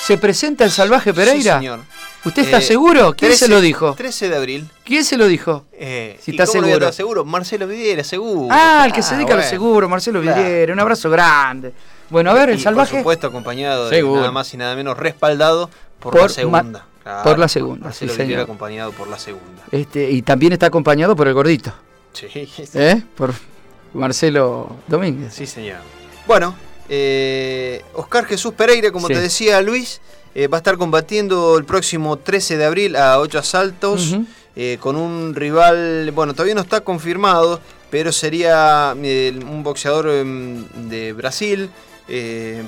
¿Se presenta el salvaje Pereira? Sí, señor. ¿Usted está eh, seguro? ¿Quién se lo dijo? 13 de abril. ¿Quién se lo dijo? Eh, si está seguro. No seguro. Marcelo Vidiera, seguro. Ah, el que se dedica al seguro, Marcelo Vidiera. Un abrazo grande. Bueno, a ver, el salvaje. Por supuesto, acompañado de nada más y nada menos respaldado por, la segunda. por la segunda. Marcelo sí, Vidiera acompañado por la segunda. Este, y también está acompañado por el gordito. Sí. ¿Eh? Por Marcelo Domínguez. Sí, señor. Bueno, eh, Oscar Jesús Pereira, como te decía Luis, eh, va a estar combatiendo el próximo 13 de abril a ocho asaltos eh, con un rival, bueno, todavía no está confirmado, pero sería un boxeador em, de Brasil.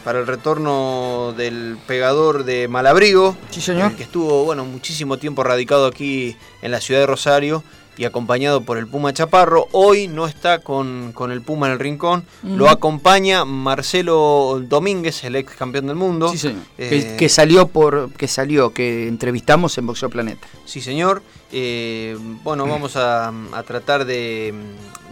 para el retorno del pegador de Malabrigo, sí, señor. que estuvo bueno, muchísimo tiempo radicado aquí en la ciudad de Rosario y acompañado por el Puma Chaparro. Hoy no está con, con el Puma en el rincón, lo acompaña Marcelo Domínguez, el ex campeón del mundo. Sí, señor. Eh, que, que salió por. que salió, que entrevistamos en Boxeo Planeta. Sí, señor. Eh, bueno, vamos a, a tratar de,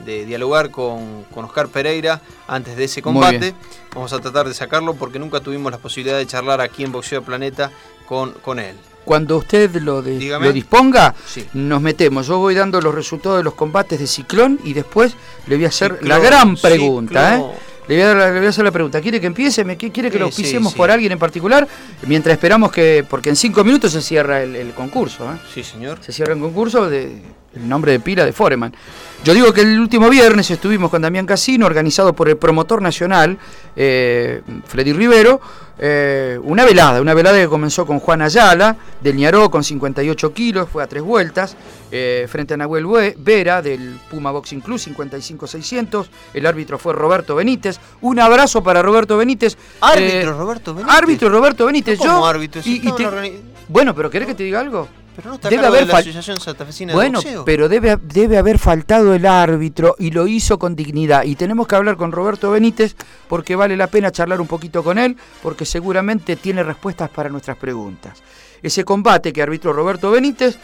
de dialogar con, con Oscar Pereira antes de ese combate. Vamos a tratar de sacarlo porque nunca tuvimos la posibilidad de charlar aquí en Boxeo Planeta con, con él. Cuando usted lo, de- lo disponga, Sí. nos metemos. Yo voy dando los resultados de los combates de Ciclón y después le voy a hacer Ciclón, la gran pregunta. ¿eh? Le voy, a, le voy a hacer la pregunta. ¿Quiere que empiece? ¿Me- ¿Quiere que lo sí, sí. por alguien en particular? Mientras esperamos que. Porque en cinco minutos se cierra el, el concurso. ¿eh? Sí, señor. Se cierra el concurso de el nombre de pila de Foreman. Yo digo que el último viernes estuvimos con Damián Casino, organizado por el promotor nacional, eh, Freddy Rivero, eh, una velada, una velada que comenzó con Juan Ayala, del Ñaró, con 58 kilos, fue a tres vueltas, eh, frente a Nahuel Vera, del Puma Boxing Club, 55-600, el árbitro fue Roberto Benítez, un abrazo para Roberto Benítez. Árbitro Roberto Benítez. Árbitro Roberto Benítez, ¿Cómo yo... árbitro? Y- y te- Bueno, pero ¿querés que te diga algo? Pero no está debe de haber la Asociación Santafesina Bueno, de Boxeo. pero debe, debe haber faltado el árbitro y lo hizo con dignidad. Y tenemos que hablar con Roberto Benítez porque vale la pena charlar un poquito con él porque seguramente tiene respuestas para nuestras preguntas. Ese combate que arbitró Roberto Benítez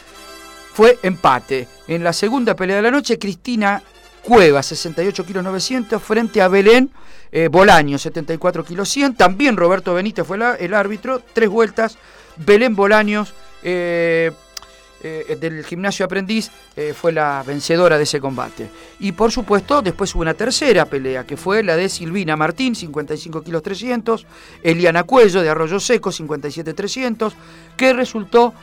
fue empate. En la segunda pelea de la noche, Cristina Cueva, 68 kilos 900, frente a Belén eh, Bolaño, 74 kilos 100. También Roberto Benítez fue la- el árbitro, tres vueltas. Belén Bolaños, eh, eh, del gimnasio aprendiz, eh, fue la vencedora de ese combate. Y por supuesto, después hubo una tercera pelea, que fue la de Silvina Martín, 55 kilos 300, Eliana Cuello, de Arroyo Seco, 57 300, que resultó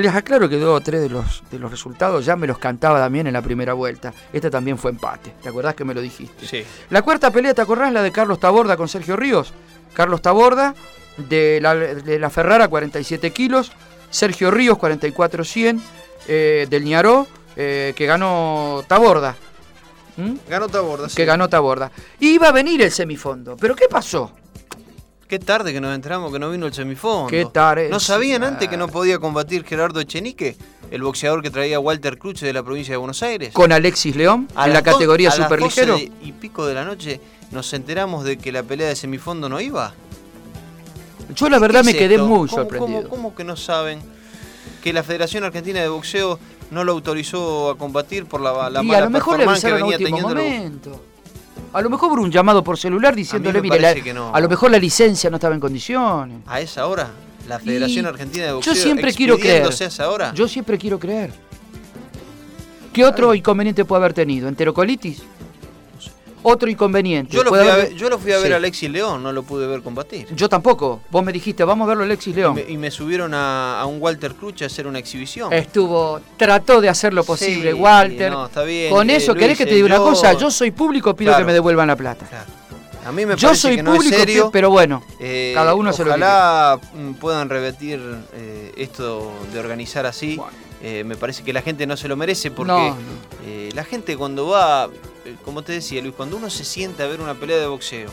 les aclaro que dos o tres de los, de los resultados ya me los cantaba también en la primera vuelta. Este también fue empate. ¿Te acordás que me lo dijiste? Sí. La cuarta pelea, ¿te acordás? La de Carlos Taborda con Sergio Ríos. Carlos Taborda, de la, de la Ferrara, 47 kilos. Sergio Ríos, 44-100, eh, del Ñaró, eh, que ganó Taborda. ¿Mm? Ganó Taborda. sí. Que ganó Taborda. Iba a venir el semifondo. ¿Pero qué pasó? Qué tarde que nos enteramos que no vino el semifondo. Qué tarde. ¿No sabían antes que no podía combatir Gerardo Echenique, el boxeador que traía Walter Cruche de la provincia de Buenos Aires? Con Alexis León, A en la categoría a las superligero. 12 y pico de la noche nos enteramos de que la pelea de semifondo no iba. Yo la verdad ¿Qué me quedé esto? muy ¿Cómo- sorprendido. ¿cómo, cómo que no saben que la Federación Argentina de Boxeo no lo autorizó a combatir por la, la y mala a lo mejor le que a venía teniendo? momento. A lo mejor por un llamado por celular diciéndole, me mire, la- no. a lo mejor la licencia no estaba en condiciones. A esa hora, la Federación Y Argentina de yo Boxeo siempre quiero creer. a esa hora. Yo siempre quiero creer. ¿Qué otro inconveniente puede haber tenido? ¿Enterocolitis? Otro inconveniente. Yo lo, fui a ver, yo lo fui a ver Sí. a Alexis León, no lo pude ver combatir. Yo tampoco. Vos me dijiste, vamos a verlo Alexis Y León. me, y me subieron a, a un Walter Cruche a hacer una exhibición. Estuvo, trató de hacer lo posible, Sí, Walter. no, está bien, Con eh, eso, ¿querés que te diga una cosa? Yo soy público, pido Claro. que me devuelvan la plata. Claro. A mí me Yo parece soy que no público, es serio. pero bueno, Eh, cada uno se lo Ojalá mm, puedan repetir eh, esto de organizar así. Bueno. Eh, me parece que la gente no se lo merece porque No, no. la gente cuando va, como te decía Luis, cuando uno se sienta a ver una pelea de boxeo,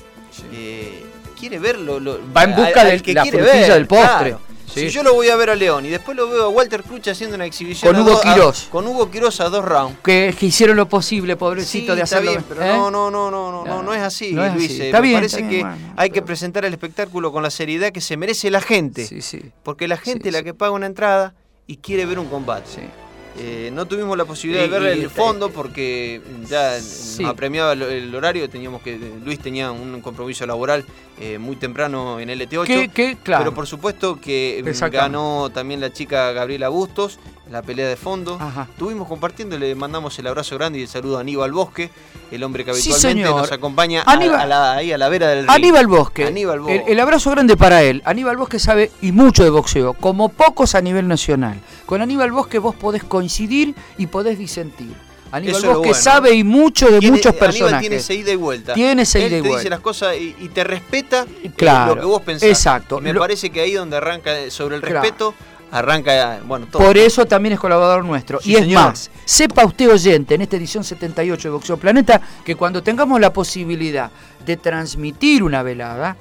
eh, quiere verlo. lo- Va en busca al- de al que la quiere ver, del postre. claro. Sí. Si yo lo voy a ver a León y después lo veo a Walter Cruche haciendo una exhibición Con Hugo Quirós. con Hugo Quirós a dos rounds. que, que hicieron lo posible, pobrecito, Sí, de está hacerlo. bien, pero ¿eh? no, no, no, no, no, no, es así, No es Luis. así. eh, Está me bien, parece está que bueno, hay que presentar el espectáculo con la seriedad que se merece la gente. Sí, sí. Porque la gente es la que paga una entrada y quiere ver un combate. Eh, no tuvimos la posibilidad de ver el fondo porque ya Sí. nos apremiaba el, el horario. Teníamos que Luis tenía un compromiso laboral eh, muy temprano en LT8. Que, que, claro. Pero por supuesto que ganó también la chica Gabriela Bustos la pelea de fondo. Ajá. Estuvimos compartiendo, le mandamos el abrazo grande y el saludo a Aníbal Bosque, el hombre que Sí, habitualmente señor. nos acompaña Aníbal- a, la, ahí a la vera del ring. Aníbal Bosque. Aníbal. El, el abrazo grande para él. Aníbal Bosque sabe y mucho de boxeo, como pocos a nivel nacional. Con Aníbal Bosque vos podés coincidir y podés disentir. Aníbal Eso Bosque bueno. sabe y mucho de Tiene- muchos Aníbal personajes. tiene esa ida y vuelta. Tiene esa Él ida y te dice vuelta. las cosas y, y te respeta eh, Claro, lo que vos pensás. exacto. Y me Lo- parece que ahí donde arranca sobre el Claro. respeto, arranca, bueno, todo. Por eso también es colaborador nuestro. Sí, y es señor. más, sepa usted oyente en esta edición 78 de Boxeo Planeta que cuando tengamos la posibilidad de transmitir una velada,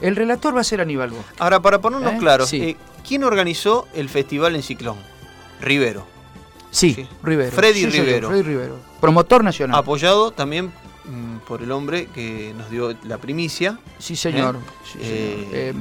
el relator va a ser Aníbal Bosque. Ahora, para ponernos ¿Eh? claros, Sí. eh, ¿quién organizó el festival en Ciclón? Rivero. Sí, Rivero. Freddy Sí, Rivero. Freddy Rivero. Promotor nacional. Apoyado también mm, por el hombre que nos dio la primicia. sí, señor. Sí, señor.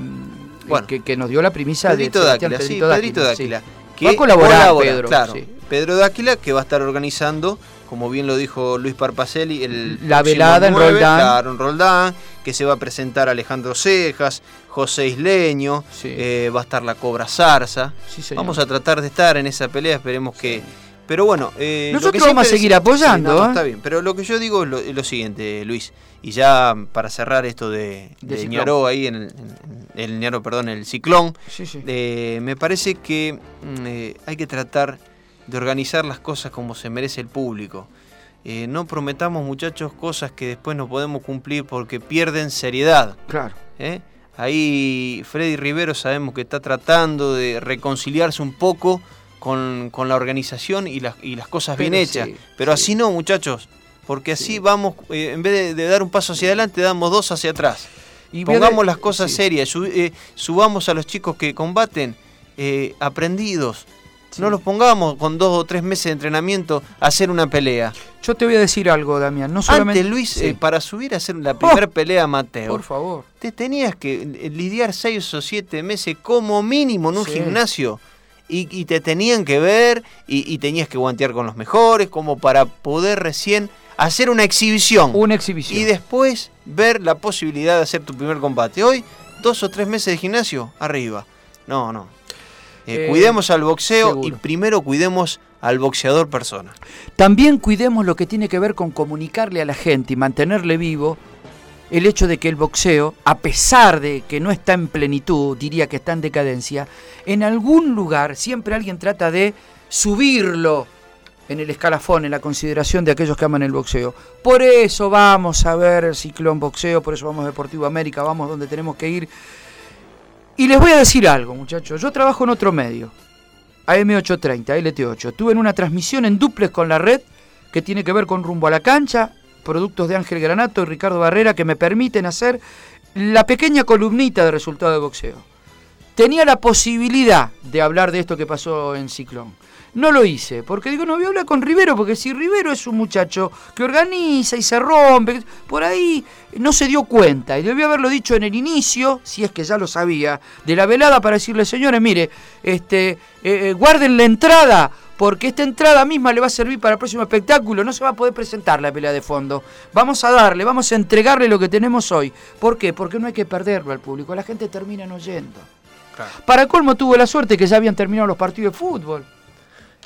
Bueno. que, que nos dio la premisa Pedrito de Dáquila, Sebastián sí, Pedrito Pedrito Dáquila, sí. que Va a colaborar, colabora, Pedro, Claro, sí. Pedro Dáquila que va a estar organizando, como bien lo dijo Luis Parpacelli, el La velada en 9, Roldán. Claro, en Roldán, que se va a presentar Alejandro Cejas, José Isleño, Sí. eh, va a estar la Cobra Zarza. Vamos a tratar de estar en esa pelea, esperemos que... Pero bueno, eh, Nosotros que vamos a seguir apoyando, Sí, no, ¿eh? Está bien, pero lo que yo digo es lo, es lo siguiente, Luis, y ya para cerrar esto de, De de Ciclón. Ñaró ahí, en el, en- en el Ñaró, perdón, el Ciclón, Sí, sí. eh, me parece que mm, eh, hay que tratar de organizar las cosas como se merece el público. No prometamos, muchachos, cosas que después no podemos cumplir porque pierden seriedad. Claro. Ahí Freddy Rivero sabemos que está tratando de reconciliarse un poco con, con la organización y las, y las cosas bien hechas. sí, Pero sí. así no, muchachos. Porque así Sí. vamos, eh, en vez de, de dar un paso hacia adelante, damos dos hacia atrás. Y Pongamos las cosas serias, su- eh, subamos a los chicos que combaten eh, aprendidos. No los pongamos con dos o tres meses de entrenamiento a hacer una pelea. Yo te voy a decir algo, Damián. No solamente. Antes, Luis, Sí. eh, para subir a hacer la primera pelea amateur, Por favor. te tenías que eh, lidiar seis o siete meses como mínimo en un Sí. gimnasio. Y, y te tenían que ver y, y tenías que guantear con los mejores, como para poder recién hacer una exhibición. Una exhibición. Y después ver la posibilidad de hacer tu primer combate. Hoy, dos o tres meses de gimnasio, arriba. No, no. Eh, Eh, cuidemos al boxeo y primero cuidemos al boxeador persona. También cuidemos lo que tiene que ver con comunicarle a la gente y mantenerle vivo el hecho de que el boxeo, a pesar de que no está en plenitud, diría que está en decadencia, en algún lugar siempre alguien trata de subirlo en el escalafón, en la consideración de aquellos que aman el boxeo. Por eso vamos a ver el ciclón boxeo, por eso vamos a Deportivo América, vamos donde tenemos que ir. Y les voy a decir algo, muchachos. Yo trabajo en otro medio, AM830, LT8. Estuve en una transmisión en duplex con la red que tiene que ver con Rumbo a la Cancha, productos de Ángel Granato y Ricardo Barrera que me permiten hacer la pequeña columnita de resultado de boxeo. Tenía la posibilidad de hablar de esto que pasó en Ciclón. No lo hice, porque digo, no voy a hablar con Rivero, porque si Rivero es un muchacho que organiza y se rompe, por ahí no se dio cuenta. Y debía haberlo dicho en el inicio, si es que ya lo sabía, de la velada para decirle, señores, mire, este, eh, eh, guarden la entrada, porque esta entrada misma le va a servir para el próximo espectáculo, no se va a poder presentar la pelea de fondo. Vamos a darle, vamos a entregarle lo que tenemos hoy. ¿Por qué? Porque no hay que perderlo al público, la gente termina no yendo. Para colmo tuvo la suerte que ya habían terminado los partidos de fútbol.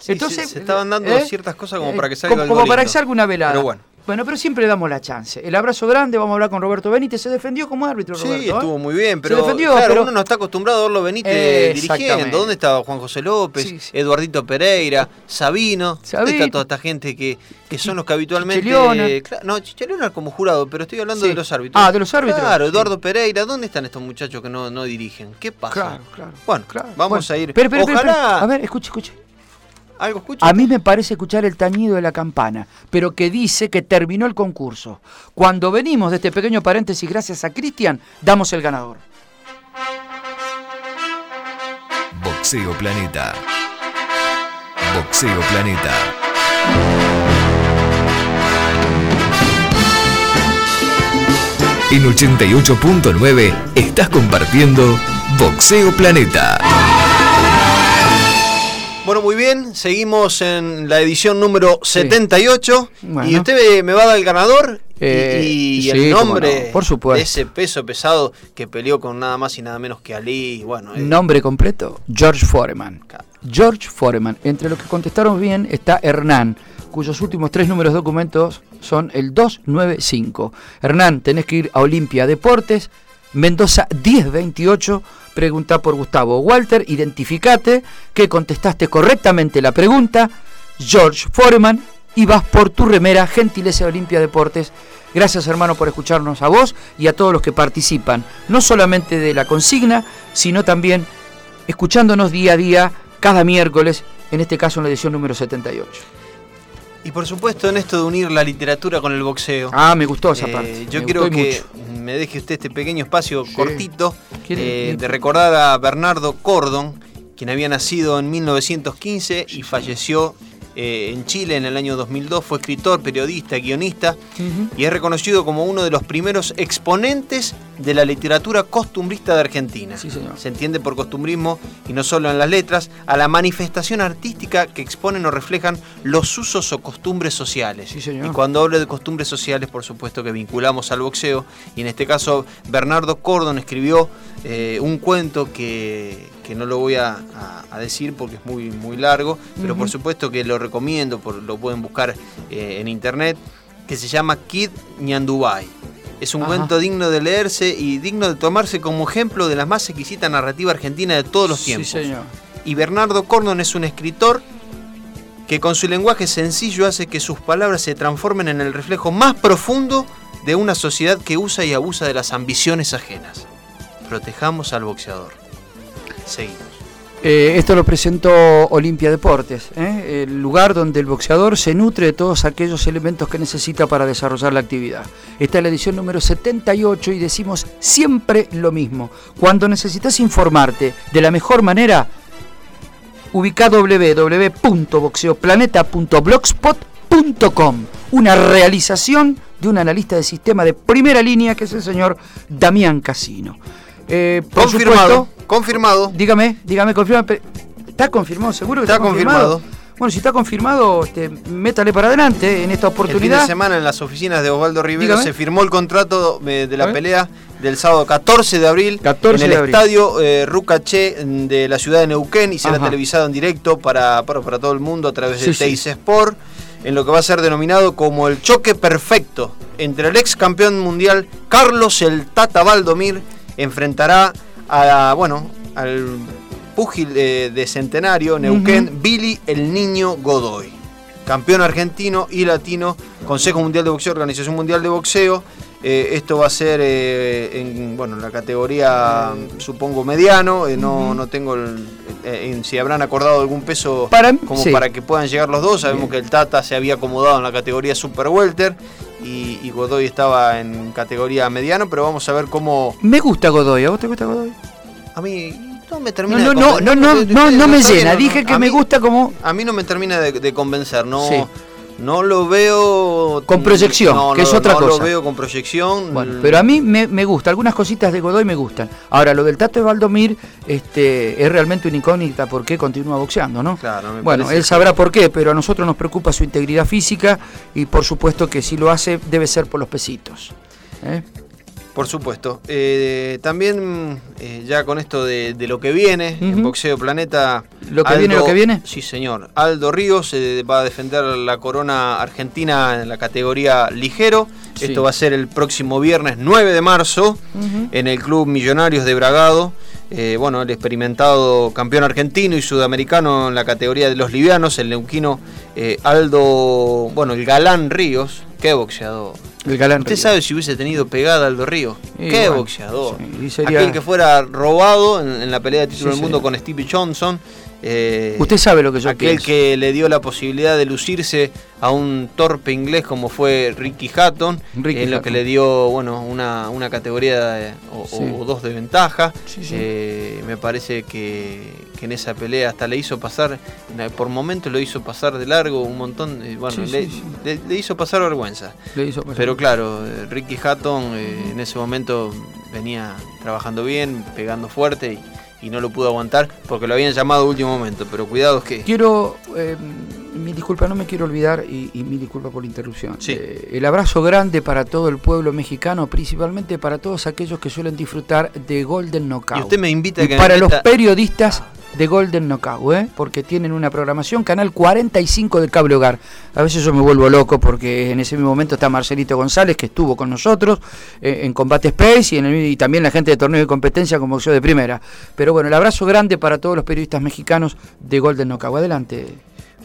Sí, se- se estaban dando ¿eh? ciertas cosas como Eh, para que salga como, algo como para que salga una velada. Pero bueno. Bueno, pero siempre damos la chance. El abrazo grande, vamos a hablar con Roberto Benítez. Se defendió como árbitro, Sí, Roberto. ¿eh? estuvo muy bien, Se pero defendió, claro, pero- uno no está acostumbrado a verlo Benítez Eh, dirigiendo. ¿Dónde estaba Juan José López, Sí, sí. Eduardito Pereira, Sabino? ¿Dónde Sabino. está toda esta gente que, que son los que habitualmente... No, Chicheliona como jurado, pero estoy hablando Sí. de los árbitros. Ah, de los árbitros. Claro, Sí. Eduardo Pereira, ¿dónde están estos muchachos que no, no dirigen? ¿Qué pasa? Claro, claro. Bueno, claro. vamos Bueno, a ir. pero, pero, pero, Ojalá... pero, a ver, escuche, escuche. ¿Algo escucho? A mí me parece escuchar el tañido de la campana, pero que dice que terminó el concurso. Cuando venimos de este pequeño paréntesis, gracias a Cristian, damos el ganador. Boxeo Planeta. Boxeo Planeta. En 88.9 estás compartiendo Boxeo Planeta. Bueno, muy bien, seguimos en la edición número 78 Bueno. y usted me- va a dar el ganador y- Eh, y, sí, el nombre no, por supuesto. de ese peso pesado que peleó con nada más y nada menos que Ali. Bueno, eh, Nombre completo, George Foreman. Claro. George Foreman. Entre los que contestaron bien está Hernán, cuyos últimos tres números de documentos son el 295. Hernán, tenés que ir a Olimpia Deportes, Mendoza 1028, pregunta por Gustavo Walter, identificate que contestaste correctamente la pregunta, George Foreman, y vas por tu remera, gentileza Olimpia Deportes. Gracias hermano por escucharnos a vos y a todos los que participan, no solamente de la consigna, sino también escuchándonos día a día, cada miércoles, en este caso en la edición número 78. Y por supuesto en esto de unir la literatura con el boxeo. Ah, me gustó esa eh, parte. yo me quiero que mucho. me deje usted este pequeño espacio Sí. cortito ¿Quiere- eh, de recordar a Bernardo Cordon, quien había nacido en 1915 y falleció eh, en Chile en el año 2002, fue escritor, periodista, guionista y es reconocido como uno de los primeros exponentes de la literatura costumbrista de Argentina. Sí, señor. Se entiende por costumbrismo, y no solo en las letras, a la manifestación artística que exponen o reflejan los usos o costumbres sociales. Sí, señor. Y cuando hablo de costumbres sociales, por supuesto que vinculamos al boxeo, y en este caso Bernardo Cordon escribió eh, un cuento que, que no lo voy a, a- a decir porque es muy, muy largo, pero por supuesto que lo recomiendo, por- lo pueden buscar eh, en internet, que se llama Kid Ñandubay. Es un Ajá. cuento digno de leerse y digno de tomarse como ejemplo de la más exquisita narrativa argentina de todos los tiempos. Sí, señor. Y Bernardo Cordon es un escritor que con su lenguaje sencillo hace que sus palabras se transformen en el reflejo más profundo de una sociedad que usa y abusa de las ambiciones ajenas. Protejamos al boxeador. Seguimos. Eh, esto lo presentó Olimpia Deportes, ¿eh? el lugar donde el boxeador se nutre de todos aquellos elementos que necesita para desarrollar la actividad. Esta es la edición número 78 y decimos siempre lo mismo. Cuando necesitas informarte de la mejor manera, ubica www.boxeoplaneta.blogspot.com, una realización de un analista de sistema de primera línea que es el señor Damián Casino. Eh, Confirmado. supuesto, Confirmado. Dígame, dígame, confirma. ¿Está confirmado? ¿Seguro que está, Está confirmado. Bueno, si está confirmado, este, métale para adelante en esta El fin de oportunidad. semana en las oficinas de Osvaldo Rivero Dígame. se firmó el contrato eh, de la pelea del sábado 14 de abril 14 en el abril. estadio eh, Rucaché de la ciudad de Neuquén y será Ajá. televisado en directo para, para, para todo el mundo a través de Sí, sí. Teis Sport en lo que va a ser denominado como el choque perfecto entre el ex campeón mundial Carlos el Tata Valdomir enfrentará a bueno al púgil de centenario Neuquén Billy el Niño Godoy campeón argentino y latino, Consejo Mundial de Boxeo, Organización Mundial de Boxeo. Eh, esto va a ser eh, en bueno, la categoría, supongo, mediano. eh, no, no tengo el- en si habrán acordado algún peso Para como sí. para que puedan llegar los dos. Sabemos que el Tata se había acomodado en la categoría Super Welter y, y Godoy estaba en categoría mediano, pero vamos a ver cómo. Me gusta Godoy, ¿a vos te gusta Godoy? A mí no me termina no, de no, conven- no, no, no, no me llena. Dije que me gusta como. A mí no me termina de, de convencer, no, Sí. No lo veo Con proyección, no, que no, es otra no cosa. lo veo con proyección. Bueno, pero a mí me, me gusta, algunas cositas de Godoy me gustan. Ahora, lo del Tato de Valdomir este, es realmente una incógnita por qué continúa boxeando, ¿no? Claro, me Bueno, él sabrá por qué, pero a nosotros nos preocupa su integridad física y por supuesto que si lo hace debe ser por los pesitos. ¿eh? Por supuesto. Eh, también, eh, ya con esto de, de lo que viene, en. Boxeo Planeta. ¿Lo que viene, lo que viene? Sí, señor. Aldo Ríos eh, va a defender la corona argentina en la categoría ligero. Sí. Esto va a ser el próximo viernes 9 de marzo en el Club Millonarios de Bragado. Eh, bueno, el experimentado campeón argentino y sudamericano en la categoría de los livianos, el neuquino eh, Aldo, bueno, el galán Ríos. Qué boxeador. El galán ¿Usted Ríos. sabe si hubiese tenido pegada Aldo Ríos? Y Qué bueno, boxeador. sí, y sería- Aquel que fuera robado en, en la pelea de título Sí, del mundo con Stevie Johnson. Eh, Usted sabe lo que yo aquel pienso. que le dio la posibilidad de lucirse a un torpe inglés como fue Ricky Hatton, Ricky en lo que le dio bueno una, una categoría de- o, Sí. o dos de ventaja. Sí, sí. Eh, me parece que, que en esa pelea hasta le hizo pasar, por momentos lo hizo pasar de largo un montón, eh, bueno, le, hizo pasar vergüenza. Le hizo pasar. Pero claro, eh, Ricky Hatton en ese momento venía trabajando bien, pegando fuerte y, y no lo pudo aguantar porque lo habían llamado a último momento. Pero cuidado que. Quiero, eh, mi disculpa, no me quiero olvidar y, y mi disculpa por la interrupción. Sí. Eh, el abrazo grande para todo el pueblo mexicano, principalmente para todos aquellos que suelen disfrutar de Golden Knockout. Y usted me invita Y a que para me los meta- periodistas de Golden Knockout, ¿eh? porque tienen una programación, canal 45 del Cable Hogar. A veces yo me vuelvo loco porque en ese mismo momento está Marcelito González, que estuvo con nosotros eh, en Combate Space y, en el- y también la gente de torneo de competencia como yo de primera. Pero bueno, el abrazo grande para todos los periodistas mexicanos de Golden Knockout. Adelante.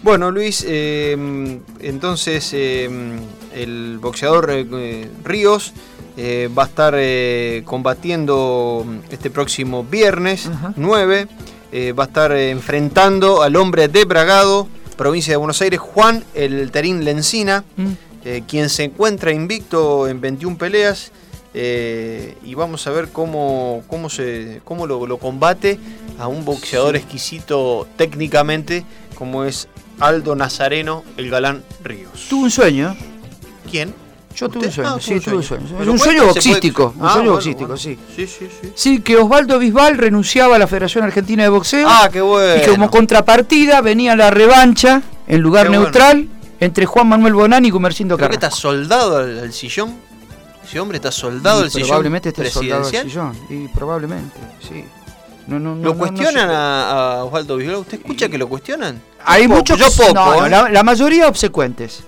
Bueno, Luis, eh, entonces eh, el boxeador Ríos va a estar combatiendo este próximo viernes Ajá. 9. Eh, va a estar enfrentando al hombre de Bragado, provincia de Buenos Aires, Juan el Terín Lencina, Mm. eh, quien se encuentra invicto en 21 peleas. eh, y vamos a ver cómo, cómo, se, cómo lo, lo combate a un boxeador Sí. exquisito técnicamente como es Aldo Nazareno, el galán Ríos. Tuve un sueño. ¿Quién? Yo tuve un sueño, Ah, sí, tuve un sueño. Pero un sueño se puede- boxístico, un Ah, sueño bueno, boxístico, bueno. sí. Sí, sí, sí. Sí, que Osvaldo Bisbal renunciaba a la Federación Argentina de Boxeo Ah, qué bueno. y que como contrapartida venía la revancha en lugar Qué bueno. neutral entre Juan Manuel Bonán y Gumercindo Creo que Carrasco. está soldado al, sillón. Ese hombre está soldado al sillón probablemente esté soldado al sillón. Y probablemente, sí. No, no, no, ¿Lo cuestionan a, a Osvaldo Bisbal? ¿Usted escucha que lo cuestionan? Hay muchos yo poco, ¿eh? la, la mayoría obsecuentes.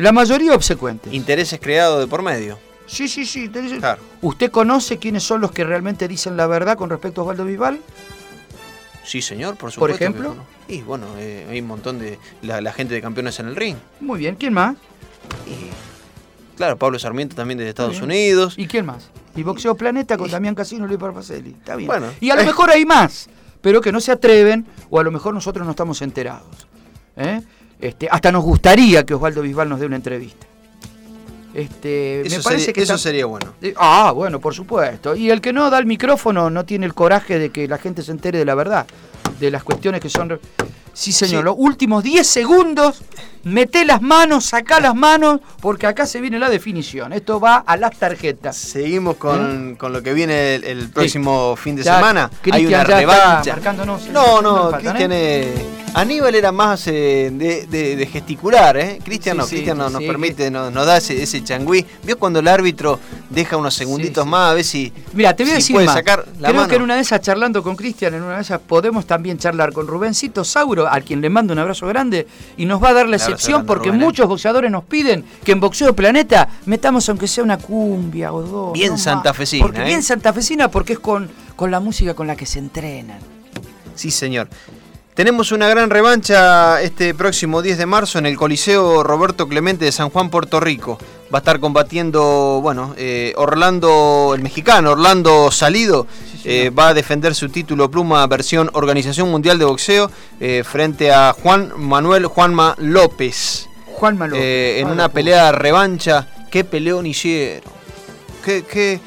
La mayoría obsecuentes. Intereses creados de por medio. Sí, sí, sí. tenés- Claro. ¿Usted conoce quiénes son los que realmente dicen la verdad con respecto a Osvaldo Bisbal? Sí, señor, por supuesto. ¿Por ejemplo? Y bueno, eh, hay un montón de la, la gente de campeones en el ring. Muy bien, ¿quién más? Y, claro, Pablo Sarmiento también de Estados. Unidos. ¿Y quién más? Y Boxeo Planeta con Damián Casino y Luis Parfacelli. Está bien. Bueno. y a lo mejor hay más, pero que no se atreven o a lo mejor nosotros no estamos enterados. ¿eh? Este, hasta nos gustaría que Osvaldo Bisbal nos dé una entrevista. Este, Eso, me parece sería, que eso está- sería bueno. Eh, Ah, bueno, por supuesto. Y el que no da el micrófono no tiene el coraje de que la gente se entere de la verdad, de las cuestiones que son... Sí, señor, Sí. los últimos 10 segundos, mete las manos, saca las manos, porque acá se viene la definición. Esto va a las tarjetas. Seguimos con, con lo que viene el, el próximo fin de ¿Eh? Ya, semana. Hay una revancha. No, no, faltan, Cristian ¿eh? Aníbal era más eh, de, de- de gesticular, ¿eh? Cristian Sí, no, sí, Cristian no- nos permite, nos, nos da ese, ese changüí. ¿Vio cuando el árbitro deja unos segunditos más a ver si, Mira, te voy a si decir puede más. sacar la Creo mano? que en una de esas, charlando con Cristian, en una de esas, podemos también charlar con Rubencito Sauro, a quien le mando un abrazo grande, y nos va a dar la excepción porque Rubén, ¿eh? muchos boxeadores nos piden que en Boxeo Planeta metamos aunque sea una cumbia o dos. Bien no santafesina, Porque ¿eh? Bien santafesina porque es con, con la música con la que se entrenan. Sí, señor. Tenemos una gran revancha este próximo 10 de marzo en el Coliseo Roberto Clemente de San Juan, Puerto Rico. Va a estar combatiendo, bueno, eh, Orlando, el mexicano, Orlando Salido, eh, va a defender su título pluma versión Organización Mundial de Boxeo eh, frente a Juan Manuel Juanma López. Juan Malo. Eh, en una pelea revancha. ¿Qué peleón hicieron? ¿Qué, qué,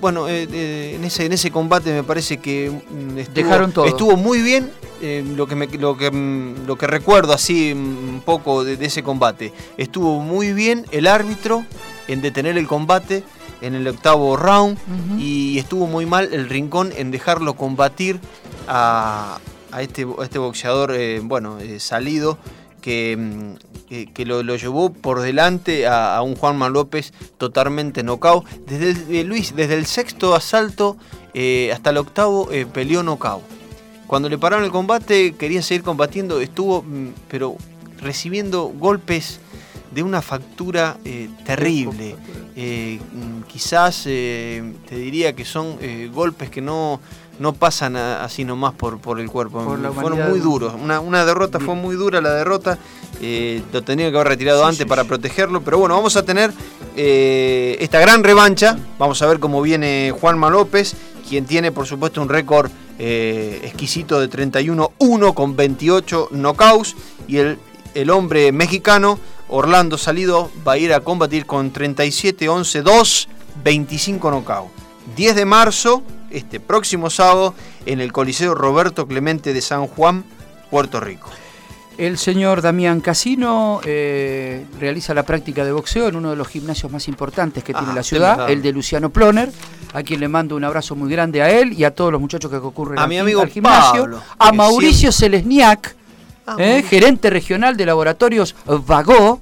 bueno, eh, eh, en, ese, en ese combate me parece que mm, estuvo, Dejaron todo. estuvo muy bien. eh, lo, que me- lo, que, mm, lo que recuerdo así mm, un poco de, de ese combate. Estuvo muy bien el árbitro en detener el combate en el octavo round y estuvo muy mal el rincón en dejarlo combatir a, a este, a este boxeador, eh, bueno, eh, salido, que, que, que lo, lo llevó por delante a, a un Juanma López totalmente knockout. Desde el, eh, Luis, desde el sexto asalto eh, hasta el octavo eh, peleó knockout. Cuando le pararon el combate, quería seguir combatiendo, estuvo, mm, pero recibiendo golpes de una factura eh, terrible. Eh, mm, quizás eh, te diría que son golpes que no, no pasan a- así nomás por, por el cuerpo. Por Fueron muy duros. Una, una derrota fue muy dura la derrota. eh, lo tenía que haber retirado Sí, antes sí, para sí. protegerlo. Pero bueno, vamos a tener eh, esta gran revancha. Vamos a ver cómo viene Juanma López, quien tiene por supuesto un récord eh, exquisito de 31-1 con 28 knockouts. Y el, el hombre mexicano, Orlando Salido, va a ir a combatir con 37-11-2, 25 knockouts. 10 de marzo, este próximo sábado, en el Coliseo Roberto Clemente de San Juan, Puerto Rico. El señor Damián Casino eh, realiza la práctica de boxeo en uno de los gimnasios más importantes que Ah, tiene la usted ciudad, el de Luciano Ploner, a quien le mando un abrazo muy grande a él y a todos los muchachos que concurren A al mi amigo al gimnasio, Pablo, a Mauricio Selesniak, Ah, eh, gerente regional de laboratorios Vagó,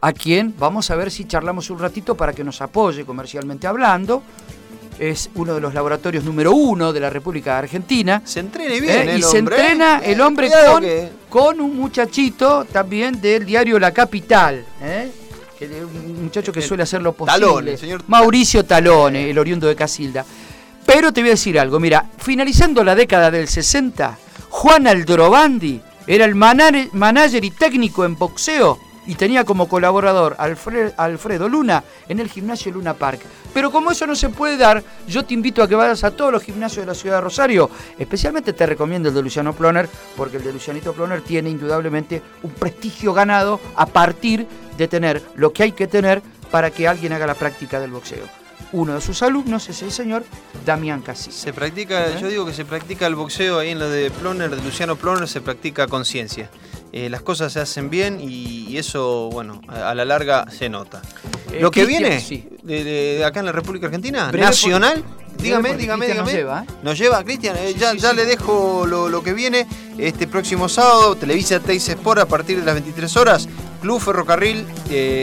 a quien vamos a ver si charlamos un ratito para que nos apoye comercialmente hablando. Es uno de los laboratorios número uno de la República Argentina. Se entrene bien, ¿Eh? el y se entrena el hombre con, que- con un muchachito también del diario La Capital, ¿eh? Un muchacho que El suele hacer lo posible. Talone, señor Mauricio Talone, el oriundo de Casilda. Pero te voy a decir algo, mira, finalizando la década del 60, Juan Aldrovandi era el manager y técnico en boxeo y tenía como colaborador Alfre- Alfredo Luna en el gimnasio Luna Park. Pero como eso no se puede dar, yo te invito a que vayas a todos los gimnasios de la ciudad de Rosario. Especialmente te recomiendo el de Luciano Ploner, porque el de Lucianito Ploner tiene indudablemente un prestigio ganado a partir de tener lo que hay que tener para que alguien haga la práctica del boxeo. Uno de sus alumnos es el señor Damián Casino. Se practica, ¿Eh? yo digo que se practica el boxeo ahí en lo de Ploner, de Luciano Ploner, se practica conciencia. Eh, las cosas se hacen bien y, y eso, bueno, a, a la larga se nota. Eh, lo que Cristian, viene sí. de, de acá en la República Argentina, Breve nacional, dígame, dígame, Cristian nos dígame. lleva, ¿eh? Nos lleva, Cristian, Sí, ya, sí, ya le dejo lo, lo que viene este próximo sábado, Televisa Teis Sport a partir de las 23 horas, Club Ferrocarril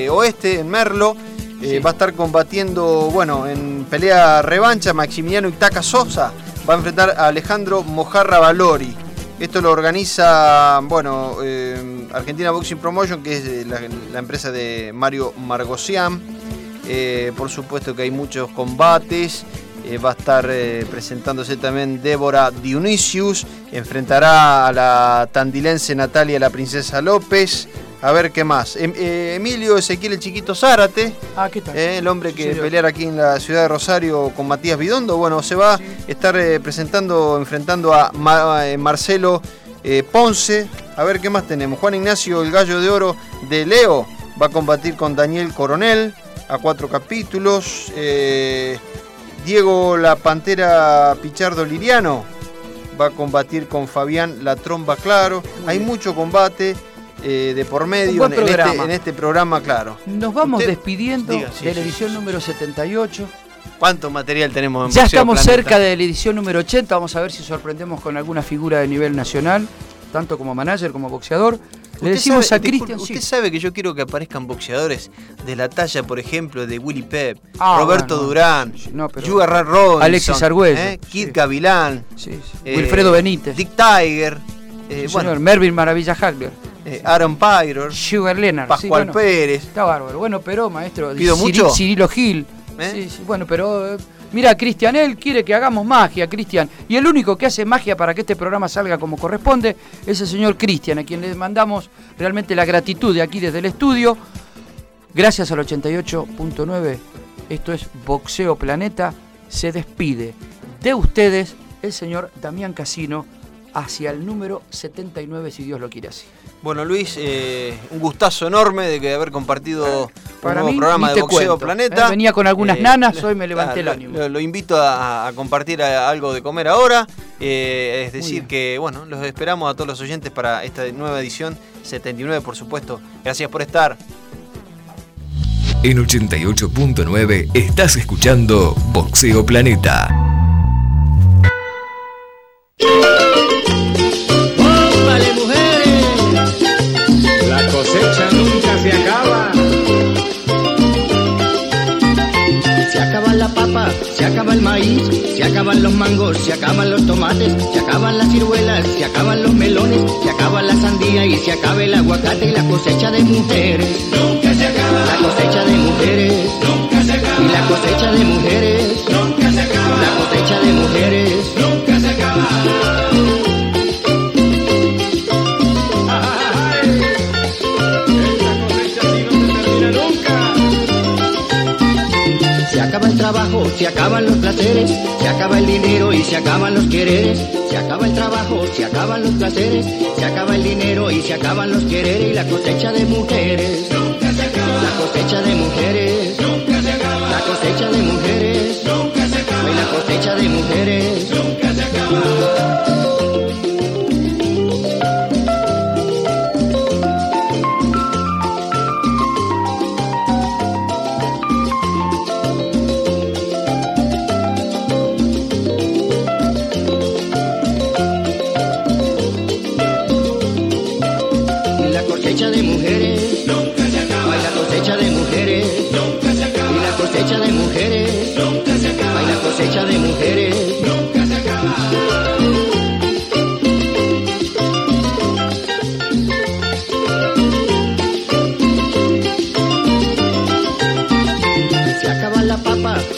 Oeste en Merlo. Eh, Sí. Va a estar combatiendo, bueno, en pelea revancha, Maximiliano Itaca Sosa va a enfrentar a Alejandro Mojarra Valori. Esto lo organiza, bueno, eh, Argentina Boxing Promotion, que es la, la empresa de Mario Margosian. Eh, por supuesto que hay muchos combates. Eh, va a estar presentándose también Débora Dionisius. Enfrentará a la tandilense Natalia la Princesa López. A ver qué más. Em- eh, Emilio Ezequiel el Chiquito Zárate. Ah, ¿qué tal? Eh, el hombre Sí, que señor. peleara aquí en la ciudad de Rosario con Matías Bidondo, bueno, se va a estar eh, presentando, enfrentando a Ma- Marcelo eh, Ponce. A ver qué más tenemos. Juan Ignacio, el gallo de oro de Leo, va a combatir con Daniel Coronel a cuatro capítulos. Diego la Pantera Pichardo Liriano va a combatir con Fabián La Tromba Claro. Hay mucho combate. Eh, de por medio en, este, programa. en este programa, claro. Nos vamos Usted- despidiendo diga, sí, de la edición sí. número 78. ¿Cuánto material tenemos en Ya estamos Planeta? cerca de la edición número 80. Vamos a ver si sorprendemos con alguna figura de nivel nacional, tanto como manager como boxeador. Le decimos sabe- a Cristian. Usted sí. sabe que yo quiero que aparezcan boxeadores de la talla, por ejemplo, de Willy Pep, Ah, Roberto bueno. Durán, No, Robinson, Alexis Argüello, eh, Kid sí. Gavilán, Sí, eh, Wilfredo Benítez. Dick Tiger, eh, bueno, señor. Mervyn Maravilla Hagler. Eh, Aaron Pyror, Sugar Leonard. sí, Pascual bueno, Pérez. Está bárbaro. Bueno, pero maestro. ¿Pido Ciri- mucho? Cirilo Gil. ¿Eh? Sí, sí, bueno, pero. eh, Mira, Cristian, él quiere que hagamos magia, Cristian. Y el único que hace magia para que este programa salga como corresponde es el señor Cristian, a quien le mandamos realmente la gratitud de aquí desde el estudio. Gracias al 88.9. Esto es Boxeo Planeta. Se despide de ustedes el señor Damián Casino hacia el número 79, si Dios lo quiere así. Bueno, Luis, eh, un gustazo enorme de que haber compartido Para un nuevo mí, programa de Boxeo cuento, Planeta. ¿eh? Venía con algunas nanas, hoy me levanté el lo- ánimo. Lo, lo invito a, a compartir a- algo de comer ahora. eh, es decir, que bueno, los esperamos a todos los oyentes para esta nueva edición 79, por supuesto. Gracias por estar. En 88.9 estás escuchando Boxeo Planeta. Se acaba el maíz, se acaban los mangos, se acaban los tomates, se acaban las ciruelas, se acaban los melones, se acaba la sandía y se acaba el aguacate y la cosecha de mujeres. Nunca se acaba. La cosecha de mujeres. Nunca se acaba. Y la cosecha de mujeres. Nunca se acaba. La cosecha de mujeres. Se acaban los placeres, se acaba el dinero y se acaban los quereres. Se acaba el trabajo, se acaban los placeres, se acaba el dinero y se acaban los quereres y la cosecha de mujeres. Nunca se acaba. La cosecha de mujeres. Nunca se acaba. La cosecha de mujeres. Nunca se acaba. Y la cosecha de mujeres.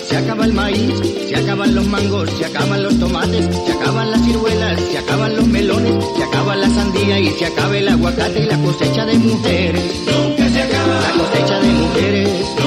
Se acaba el maíz, se acaban los mangos, se acaban los tomates, se acaban las ciruelas, se acaban los melones, se acaba la sandía y se acaba el aguacate y la cosecha de mujeres. Nunca se acaba. La cosecha de mujeres.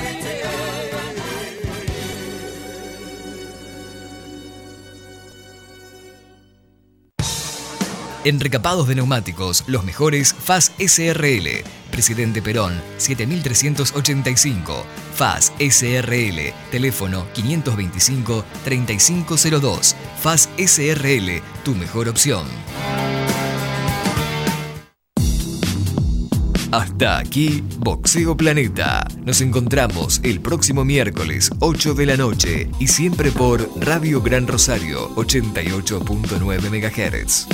En recapados de neumáticos, los mejores FAS SRL. Presidente Perón, 7385. FAS SRL. Teléfono 525-3502. FAS SRL, tu mejor opción. Hasta aquí, Boxeo Planeta. Nos encontramos el próximo miércoles, 8 de la noche, y siempre por Radio Gran Rosario, 88.9 MHz.